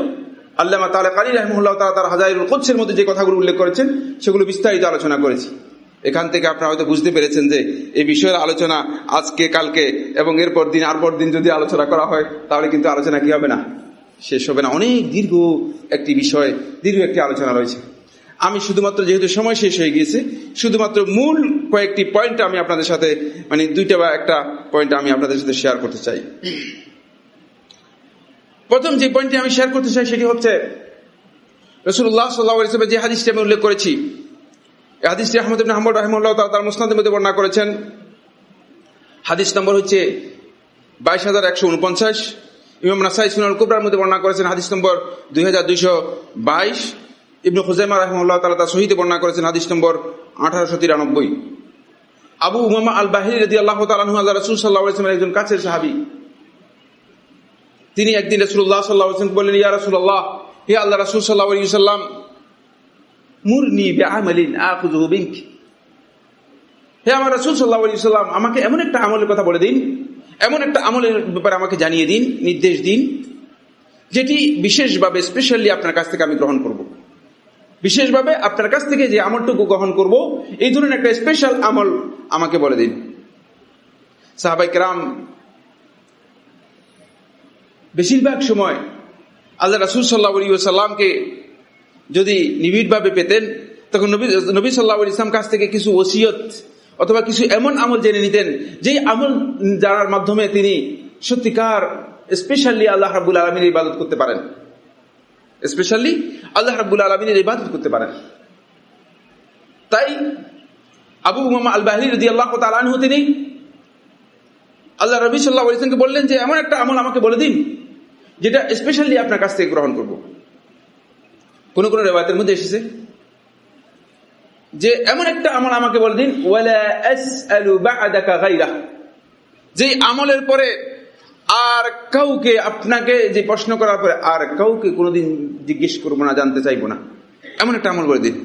S1: আল্লামা তালা কালী রহমুল্লাহ তালা তার হাজারুল কোচ্ছের মধ্যে যে কথাগুলো উল্লেখ করেছেন, সেগুলো বিস্তারিত আলোচনা করেছি। এখান থেকে আপনারা হয়তো বুঝতে পেরেছেন যে এই বিষয়ের আলোচনা আজকে, কালকে এবং এরপর দিন, আর পর দিন যদি আলোচনা করা হয়, তাহলে কিন্তু আলোচনা কি হবে না? শেষ হবে না। অনেক দীর্ঘ একটি বিষয়, দীর্ঘ একটি আলোচনা রয়েছে। আমি শুধুমাত্র, যেহেতু সময় শেষ হয়ে গিয়েছে, শুধুমাত্র মূল কয়েকটি পয়েন্ট আমি আপনাদের সাথে মানে দুইটা বা একটা পয়েন্ট আমি আপনাদের সাথে শেয়ার করতে চাই। প্রথম যে পয়েন্টটি আমি শেয়ার করতে চাই, সেটি হচ্ছে রসুল্লাহ সাল্লাহ হিসেবে যে হাদিসটি আমি উল্লেখ করেছি হাদিসটি আহমদ আহমদ রহমুল্লাহ তার মুসনাদের মধ্যে বর্ণনা করেছেন। হাদিস নম্বর হচ্ছে বাইশ হাজার একশো উনপঞ্চাশ। ইমাম নাসাই সুনাল কুবরার মধ্যে বর্ণনা করেছেন হাদিস নম্বর দুই হাজার দুইশো বাইশ। ইবনু খুজাইমা রহমুল্লাহ তালা তার শহীদে বর্ণনা করেছেন হাদিস নম্বর আঠারোশো তিরানব্বই। আবু উমামা আল বাহির রদি আল্লাহ তালু আল্লাহ রসুল সাল্লাহ একজন কাছের সাহাবি। তিনি একদিন রসুল্লাহ সাল্লাহ বললেন, ইয়া রসুল্লাহ হে আল্লাহ রসুল সাল্লাহ সাল্লাম আমার আমাকে এমন একটা আমলের কথা বলে দিন, এমন একটা আমলের ব্যাপারে আমাকে জানিয়ে দিন, নির্দেশ দিন, যেটি বিশেষভাবে স্পেশালি আপনার কাছ থেকে আমি গ্রহণ করব। বিশেষভাবে আপনার কাছ থেকে যে আমলটুকু গ্রহণ করব, এই ধরনের একটা স্পেশাল আমল আমাকে বলে দিন। সাহাবাই কেরাম, বেশিরভাগ সময় আল্লাহ রাসুল সাল্লাহ সাল্লামকে যদি নিবিড়ভাবে পেতেন, তখন নবী নবী ইসলাম কাছ থেকে কিছু ওসিয়ত অথবা কিছু এমন আমল জেনে নিতেন, যেই আমল জানার মাধ্যমে তিনি সত্যিকার স্পেশালি আল্লাহ রাবুল আলমিনের ইবাদত করতে পারেন। স্পেশালি আল্লাহ রাবুল আলমিনের ইবাদত করতে পারেন। তাই আবু উমামা আল বাহরি রদি আল্লাহ তালানহু তিনি আল্লাহ রবি সাল্লাহ ইসলামকে বললেন যে, এমন একটা আমল আমাকে বলে দিন, যেটা স্পেশালি আপনার কাছ থেকে গ্রহণ করব। কোন কোন রেবায়তের মধ্যে এসেছে? যে এমন একটা আমল আমাকে বলে দিন যে আমলের পরে আর কাউকে আপনাকে যে প্রশ্ন করার পরে আর কাউকে কোনোদিন জিজ্ঞেস করব না, জানতে চাইব না। এমন একটা আমল বলে দিন,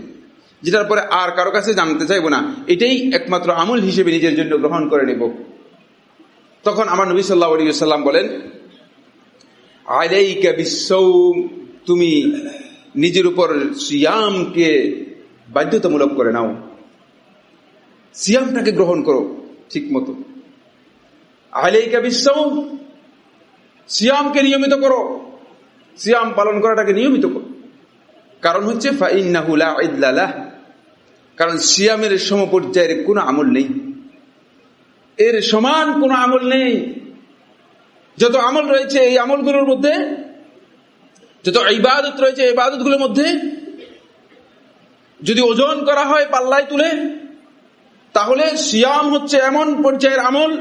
S1: যেটার পরে আর কারও কাছে জানতে চাইব না। এটাই একমাত্র আমল হিসেবে নিজের জন্য গ্রহণ করে নেব। তখন আমার নবী সাল্লাহ সাল্লাম বলেন বিশ্ব তুমি নিজের উপর সিয়ামকে বাধ্যতামূলক করে নাও। সিয়ামটাকে গ্রহণ করো ঠিক মতো আলাইকা বিশ্ব সিয়ামকে নিয়মিত করো। সিয়াম পালন করাটাকে নিয়মিত করো। কারণ হচ্ছে কারণ সিয়ামের সমপর্যায়ের কোনো আমল নেই। এর সমান কোনো আমল নেই। যত আমল রয়েছে, এই আমলগুলোর মধ্যে যত ইবাদত রয়েছে ইবাদতগুলোর মধ্যে যদি ওজন করা হয় পাল্লায় তুলে, তাহলে সিয়াম হচ্ছে এমন পর্যায়ের আমল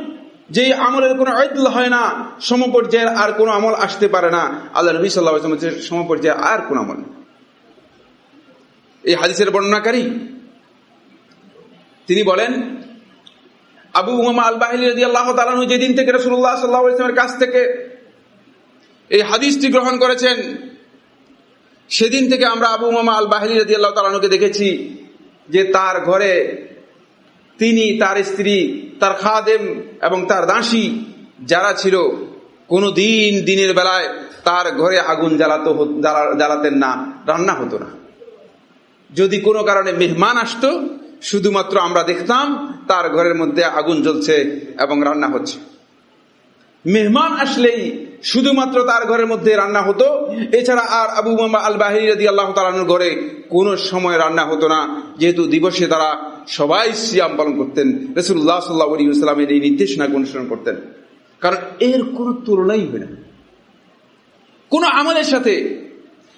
S1: যে আমলের কোনো ঐদল হয় না, সম পর্যায়ের আর কোনো আমল আসতে পারে না। আল্লাহ নবী সম পর্যায়ে আর কোন আমল এই হাদিসের বর্ণনাকারী তিনি বলেন, আবু উমামা আল বাহিনী আল্লাহ তালানু যেদিন থেকে রসুল্লাহ সাল্লাহ ইসলামের কাছ থেকে এই হাদিসটি গ্রহণ করেছেন সেদিন থেকে আমরা আবু মামা আল বাহিনী রদি আল্লাহ তালানুকে দেখেছি যে তার ঘরে তিনি, তার স্ত্রী, তার খাদেম এবং তার দাসী যারা ছিল কোনো দিন দিনের বেলায় তার ঘরে আগুন জ্বালাতো জ্বালাতেন না, রান্না হতো না। যদি কোনো কারণে মেহমান আসতো, শুধুমাত্র আমরা দেখতাম তার ঘরের মধ্যে আগুন জ্বলছে এবং রান্না হচ্ছে। মেহমান আসলেই শুধুমাত্র তার ঘরের মধ্যে রান্না হতো। এছাড়া আর আবু মামা আল বাহিরি আল্লাহ তালানুর ঘরে কোনো সময় রান্না হতো না। যেহেতু দিবসে তারা সবাই সিয়াম পালন করতেন। রসুল্লাহ সাল্লাহ সাল্লামের এই নির্দেশনাকে অনুসরণ করতেন। কারণ এর কোনো তুলনাই হয় না। কোন আমলের সাথে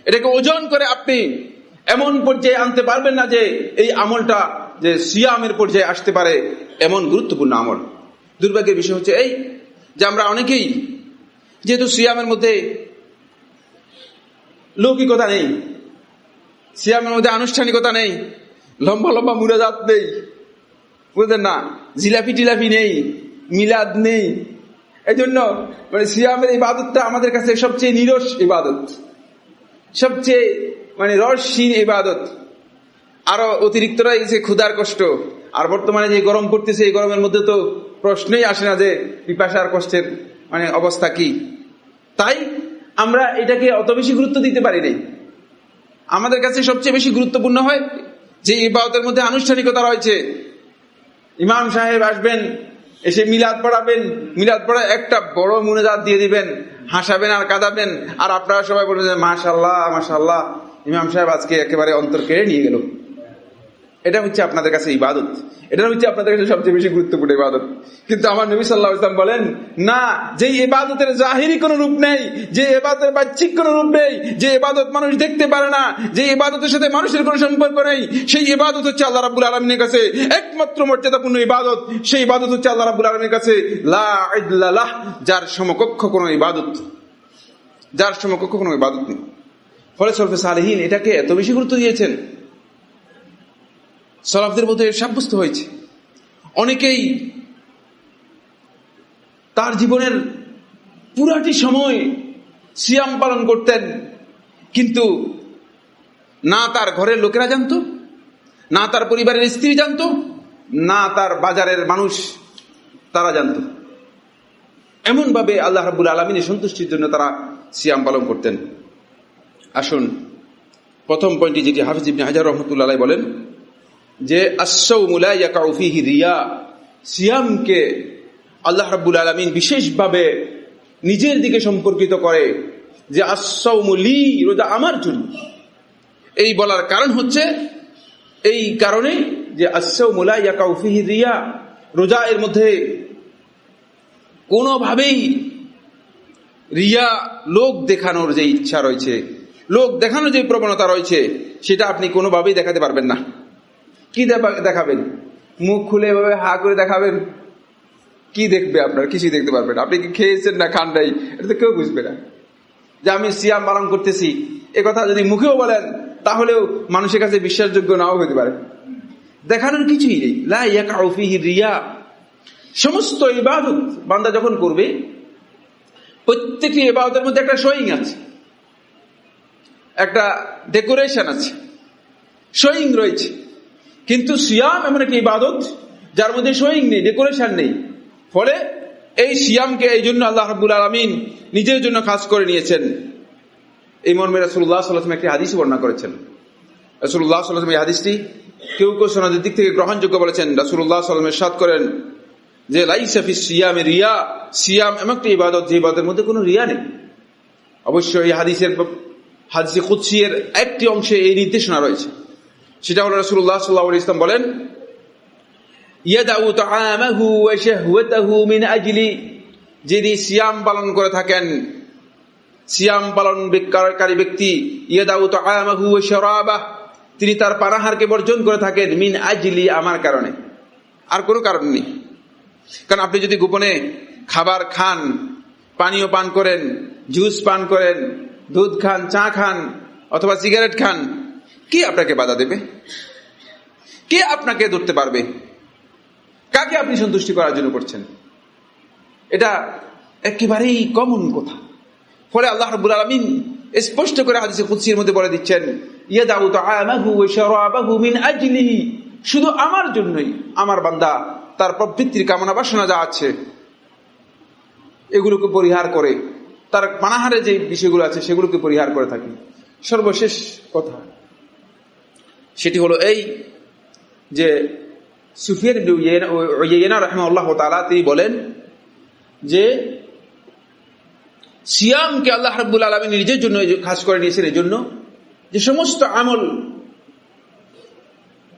S1: এটাকে ওজন করে আপনি এমন পর্যায়ে আনতে পারবেন না যে এই আমলটা যে সিয়ামের পর্যায়ে আসতে পারে। এমন গুরুত্বপূর্ণ আমল। দুর্ভাগ্যের বিষয় হচ্ছে, এই যে আমরা অনেকেই, যেহেতু সিয়ামের মধ্যে লৌকিকতা নেই, সিয়ামের মধ্যে আনুষ্ঠানিকতা নেই, লম্বা লম্বা মুরাজাত নেই, বুঝলেন না? জিলাপি টিলাপি নেই, মিলাদ নেই। এই জন্য মানে সিয়ামের ইবাদতটা আমাদের কাছে সবচেয়ে নিরস ইবাদত, সবচেয়ে মানে রসহীন ইবাদত। আরও অতিরিক্ত রয়েছে ক্ষুধার কষ্ট, আর বর্তমানে যে গরম পড়তেছে, এই গরমের মধ্যে তো প্রশ্নই আসে না যে পিপাসার কষ্টের মানে অবস্থা কি। তাই আমরা এটাকে অত বেশি গুরুত্ব দিতে পারি নাই। আমাদের কাছে সবচেয়ে বেশি গুরুত্বপূর্ণ হয় যে ইবাদতের মধ্যে আনুষ্ঠানিকতা রয়েছে। ইমাম সাহেব আসবেন, এসে মিলাদ পড়াবেন, মিলাদ পড়া একটা বড় মুনেজাত দিয়ে দিবেন, হাসাবেন আর কাঁদাবেন। আর আপনারা সবাই বলবেন মাশাল্লাহ মাশাল্লাহ ইমাম সাহেব আজকে একেবারে অন্তর কেড়ে নিয়ে গেল। এটা হচ্ছে আপনাদের কাছে ইবাদত। এটা হচ্ছে আপনাদের কাছে সবচেয়ে বেশি গুরুত্বপূর্ণ ইবাদত। কিন্তু আমার নবী সাল্লাহ ইসলাম বলেন, না, যে ইবাদতের জাহিরি কোন রূপ নেই, যে ইবাদতের বাহ্যিক কোন রূপ নেই, যে ইবাদত মানুষ দেখতে পারে না, যে ইবাদতের সাথে মানুষের কোন সম্পর্ক নেই, সেই ইবাদত হচ্ছে আল্লাহ রাবুল আলমিনের কাছে একমাত্র মর্যাদাপূর্ণ ইবাদত। সেই ইবাদত হচ্ছে আল্লাহ রাবুল আলমীর কাছে লাহ, যার সমকক্ষ কোন ইবাদত, যার সমকক্ষ কোন ইবাদত নেই। ফলে সলফে সালহীন এটাকে এত বেশি গুরুত্ব দিয়েছেন। সলাফদের মধ্যে সাব্যস্ত হয়েছে। অনেকেই তার জীবনের পুরাটি সময় সিয়াম পালন করতেন, কিন্তু না তার ঘরের লোকেরা জানত, না তার পরিবারের স্ত্রী জানত, না তার বাজারের মানুষ তারা জানত। এমনভাবে আল্লাহ রাবুল আলমিনের সন্তুষ্টির জন্য তারা সিয়াম পালন করতেন। আসুন, প্রথম পয়েন্টটি যেটি হাফিজ ইবনে হাজার রহমতুল্লাহ বলেন যে রিয়া, সিয়ামকে আল্লাহ রাবুল আলমিন বিশেষভাবে নিজের দিকে সম্পর্কিত করে যে আসাউমুলি রোজা আমার জন্য। এই বলার কারণ হচ্ছে, এই কারণে যে আসাউমুলাফিহি রিয়া, রোজা এর মধ্যে কোনোভাবেই রিয়া, লোক দেখানোর যে ইচ্ছা রয়েছে, লোক দেখানোর যে প্রবণতা রয়েছে, সেটা আপনি কোনোভাবেই দেখাতে পারবেন না। কি দেখাবেন? মুখ খুলে এভাবে হা করে দেখাবেন? কি দেখবে আপনার? কিছুই দেখতে পারবেন আপনি কি খেয়েছেন না খান নাই? এটা তো কেউ বুঝবে না। যে আমি সিয়াম পালন করতেছি। এ কথা যদি মুখেও বলেন, তাহলেও মানুষের কাছে বিশ্বাসযোগ্য নাও হতে পারে। দেখানোর কিছুই নেই। রিয়া। সমস্ত ইবাদত বান্দা যখন করবে, প্রত্যেকটি ইবাদতের মধ্যে একটা শোয়িং আছে। একটা ডেকোরেশন আছে। শোয়িং রয়েছে। কিন্তু সিয়াম এমন একটি ইবাদত যার মধ্যে শোয়িং নেই ডেকোরেশন নেই। ফলে এই সিয়ামকে এই জন্য আল্লাহ রাবুল আলমিন নিজের জন্য খাস করে নিয়েছেন। এই মর্মে রাসুল্লাহ সাল্লাম একটি হাদিস বর্ণনা করেছেন। রাসুল্লাহ সাল্লাম এই হাদিসটি কেউ কেউ সোনাদের দিক থেকে গ্রহণযোগ্য বলেছেন। রাসুল্লাহ সাল্লামের সাদ করেন যে লাইসাফি সিয়ামে রিয়া। সিয়াম এমন একটি ইবাদত যে ইবাদতের মধ্যে কোনো রিয়া নেই। অবশ্যই এই হাদিসের হাদিসে কুৎসিয়ের একটি অংশে এই নির্দেশনা রয়েছে। সেটা হল রসুল্লাহ সাল্লাহ ইসলাম বলেন যিনি সিয়াম পালন করে থাকেন, সিয়াম পালনকারী ব্যক্তি তিনি তার পানাহারকে বর্জন করে থাকেন, মিন আজলি আমার কারণে। আর কোনো কারণ নেই। কারণ আপনি যদি গোপনে খাবার খান, পানীয় পান করেন, জুস পান করেন, দুধ খান, চা খান, অথবা সিগারেট খান কে আপনাকে বাধা দেবে? কে আপনাকে ধরতে পারবে? কাকে আপনি সন্তুষ্টি করার জন্য করছেন? এটা একেবারেই কমন কথা। ফলে আল্লাহ রবুল আলমিন স্পষ্ট করে হাদিসে কুৎসির মধ্যে বলে দিচ্ছেন শুধু আমার জন্যই আমার বান্দা তার প্রবৃত্তির কামনা বাসনা যা আছে, এগুলোকে পরিহার করে, তার পানাহারে যে বিষয়গুলো আছে সেগুলোকে পরিহার করে থাকি। সর্বশেষ কথা সেটি হলো এই যে সুফিয়ান ইয়েনা রহমাল্লাহ তালা তিনি বলেন যে সিয়ামকে আল্লাহ রাব্বুল আলমী নিজের জন্য খাস করে নিয়েছেন এই জন্য যে সমস্ত আমল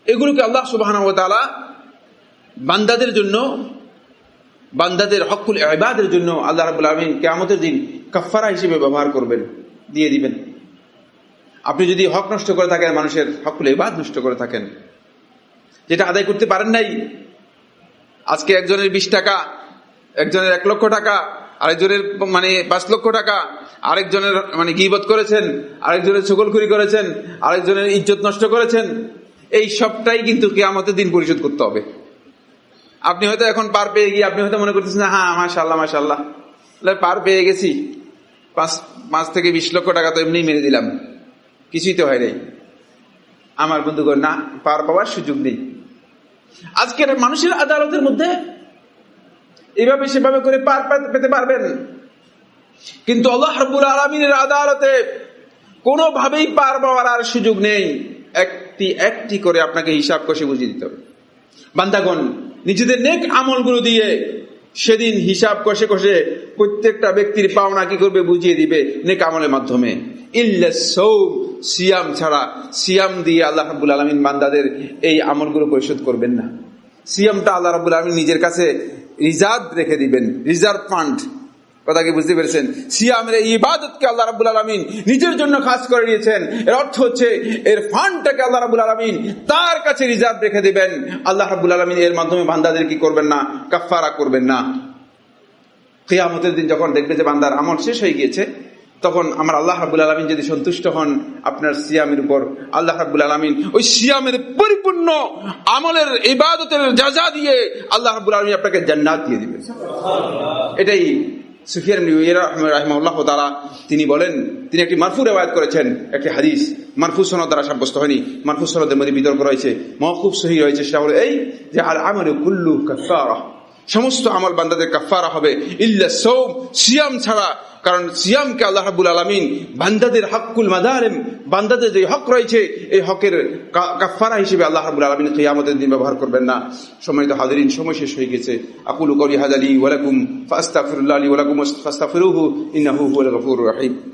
S1: এগুলোকে আল্লাহ সুবাহ বান্দাদের জন্য, বান্দাদের হকুল এবাদের জন্য আল্লাহ রাবুল আলমিন কেমতের দিন কাফারা হিসেবে ব্যবহার করবেন, দিয়ে দিবেন। আপনি যদি হক নষ্ট করে থাকেন, মানুষের হকুল এবাদ নষ্ট করে থাকেন। যেটা আদায় করতে পারেন নাই। আজকে একজনের বিশ টাকা, একজনের এক লক্ষ টাকা, আরেকজনের মানে পাঁচ লক্ষ টাকা, আরেকজনের মানে গিবত করেছেন, আরেকজনের সকলখুরি করেছেন, আরেকজনের ইজ্জত নষ্ট করেছেন, এই সবটাই কিন্তু কেয়ামতের দিন পরিশোধ করতে হবে। আপনি হয়তো এখন পার পেয়ে গিয়ে আপনি হয়তো মনে করতেছেন হ্যাঁ মাশাল্লাহ মাশাল্লাহ পার পেয়ে গেছি। পাঁচ পাঁচ থেকে বিশ লক্ষ টাকা তো এমনি মেরে দিলাম। কিছুই তো হয় নাই। আমার বন্ধুগণ, না, পার পাওয়ার সুযোগ নেই। আজকের মানুষের আদালতের মধ্যে এভাবে সেভাবে করে পার পেতে পারবেন। কিন্তু আল্লাহ রবুল আলমিনের আদালতে কোনোভাবেই পার পাওয়ার আর সুযোগ নেই। একটি একটি করে আপনাকে হিসাব কষে বুঝিয়ে দিতে হবে। বান্দাগণ, নিজেদের নেক আমলগুলো দিয়ে সেদিন হিসাব কষে কষে প্রত্যেকটা ব্যক্তির পাওনা কি করবে বুঝিয়ে দিবে নেক আমলের মাধ্যমে। সিয়াম ছাড়া, সিয়াম দিয়ে আল্লাহ রাবুল আলমিন বান্দাদের এই আমলগুলো পরিশোধ করবেন না। সিয়ামটা আল্লাহ রাবুল আলমিন নিজের কাছে রিজার্ভ রেখে দিবেন, রিজার্ভ ফান্ড। কথা কি বুঝতে পেরেছেন? সিয়ামের এই ইবাদতকে আল্লাহ রাবুল আলমিন নিজের জন্য খাস করে নিয়েছেন এর অর্থ হচ্ছে, এর ফান্ডটাকে আল্লাহ রাবুল আলমিন তার কাছে রিজার্ভ রেখে দিবেন। আল্লাহ রাবুল আলমিন এর মাধ্যমে বান্দাদের কি করবেন না? কাফারা করবেন না। কেয়ামতের দিন যখন দেখবে যে বান্দার আমল শেষ হয়ে গিয়েছে তখন আমার আল্লাহ রাবুল আলমিন যদি সন্তুষ্ট হন আপনার সিয়ামের উপর। আল্লাহ রাবুল আলমিন ওই সিয়ামের পরিপূর্ণ আমলের ইবাদতের যা যা দিয়ে আল্লাহ রাবুল আলমিন আপনাকে জান্নাত দিয়ে দিবে এটাই সুফিয়ান রাহমাল্লাহ তারা তিনি বলেন তিনি একটি মারফু রেওয়ায়ত করেছেন একটি হাদিস। মারফু সনদ দ্বারা সাব্যস্ত হয়নি। মারফু সনদের মধ্যে বিতর্ক রয়েছে মহকুব সহি রয়েছে সেটা হলো এই যে আর আমার কুল্লু কাফারা সমস্ত আমল বান্দাদের কাফারা হবে। ইল্লা সৌম সিয়াম ছাড়া। কারণ সিয়ামকে আল্লাহ রাবুল আলমিন বান্দাদের হকুল মাদারেম, বান্দাদের যে হক রয়েছে, এই হকের কাফারা হিসেবে আল্লাহ রাবুল আলমিন কিয়ামতের দিন ব্যবহার করবেন না। সময় তো হাজারিন, সময় শেষ হয়ে গেছে। আকুল করি হাজালি ওয়ালাকুম ফাস্তাফিরুল্লাহ আলী ওয়ালাকুম ফাস্তাফিরুহু ইন্নাহু হুয়াল রাহিম।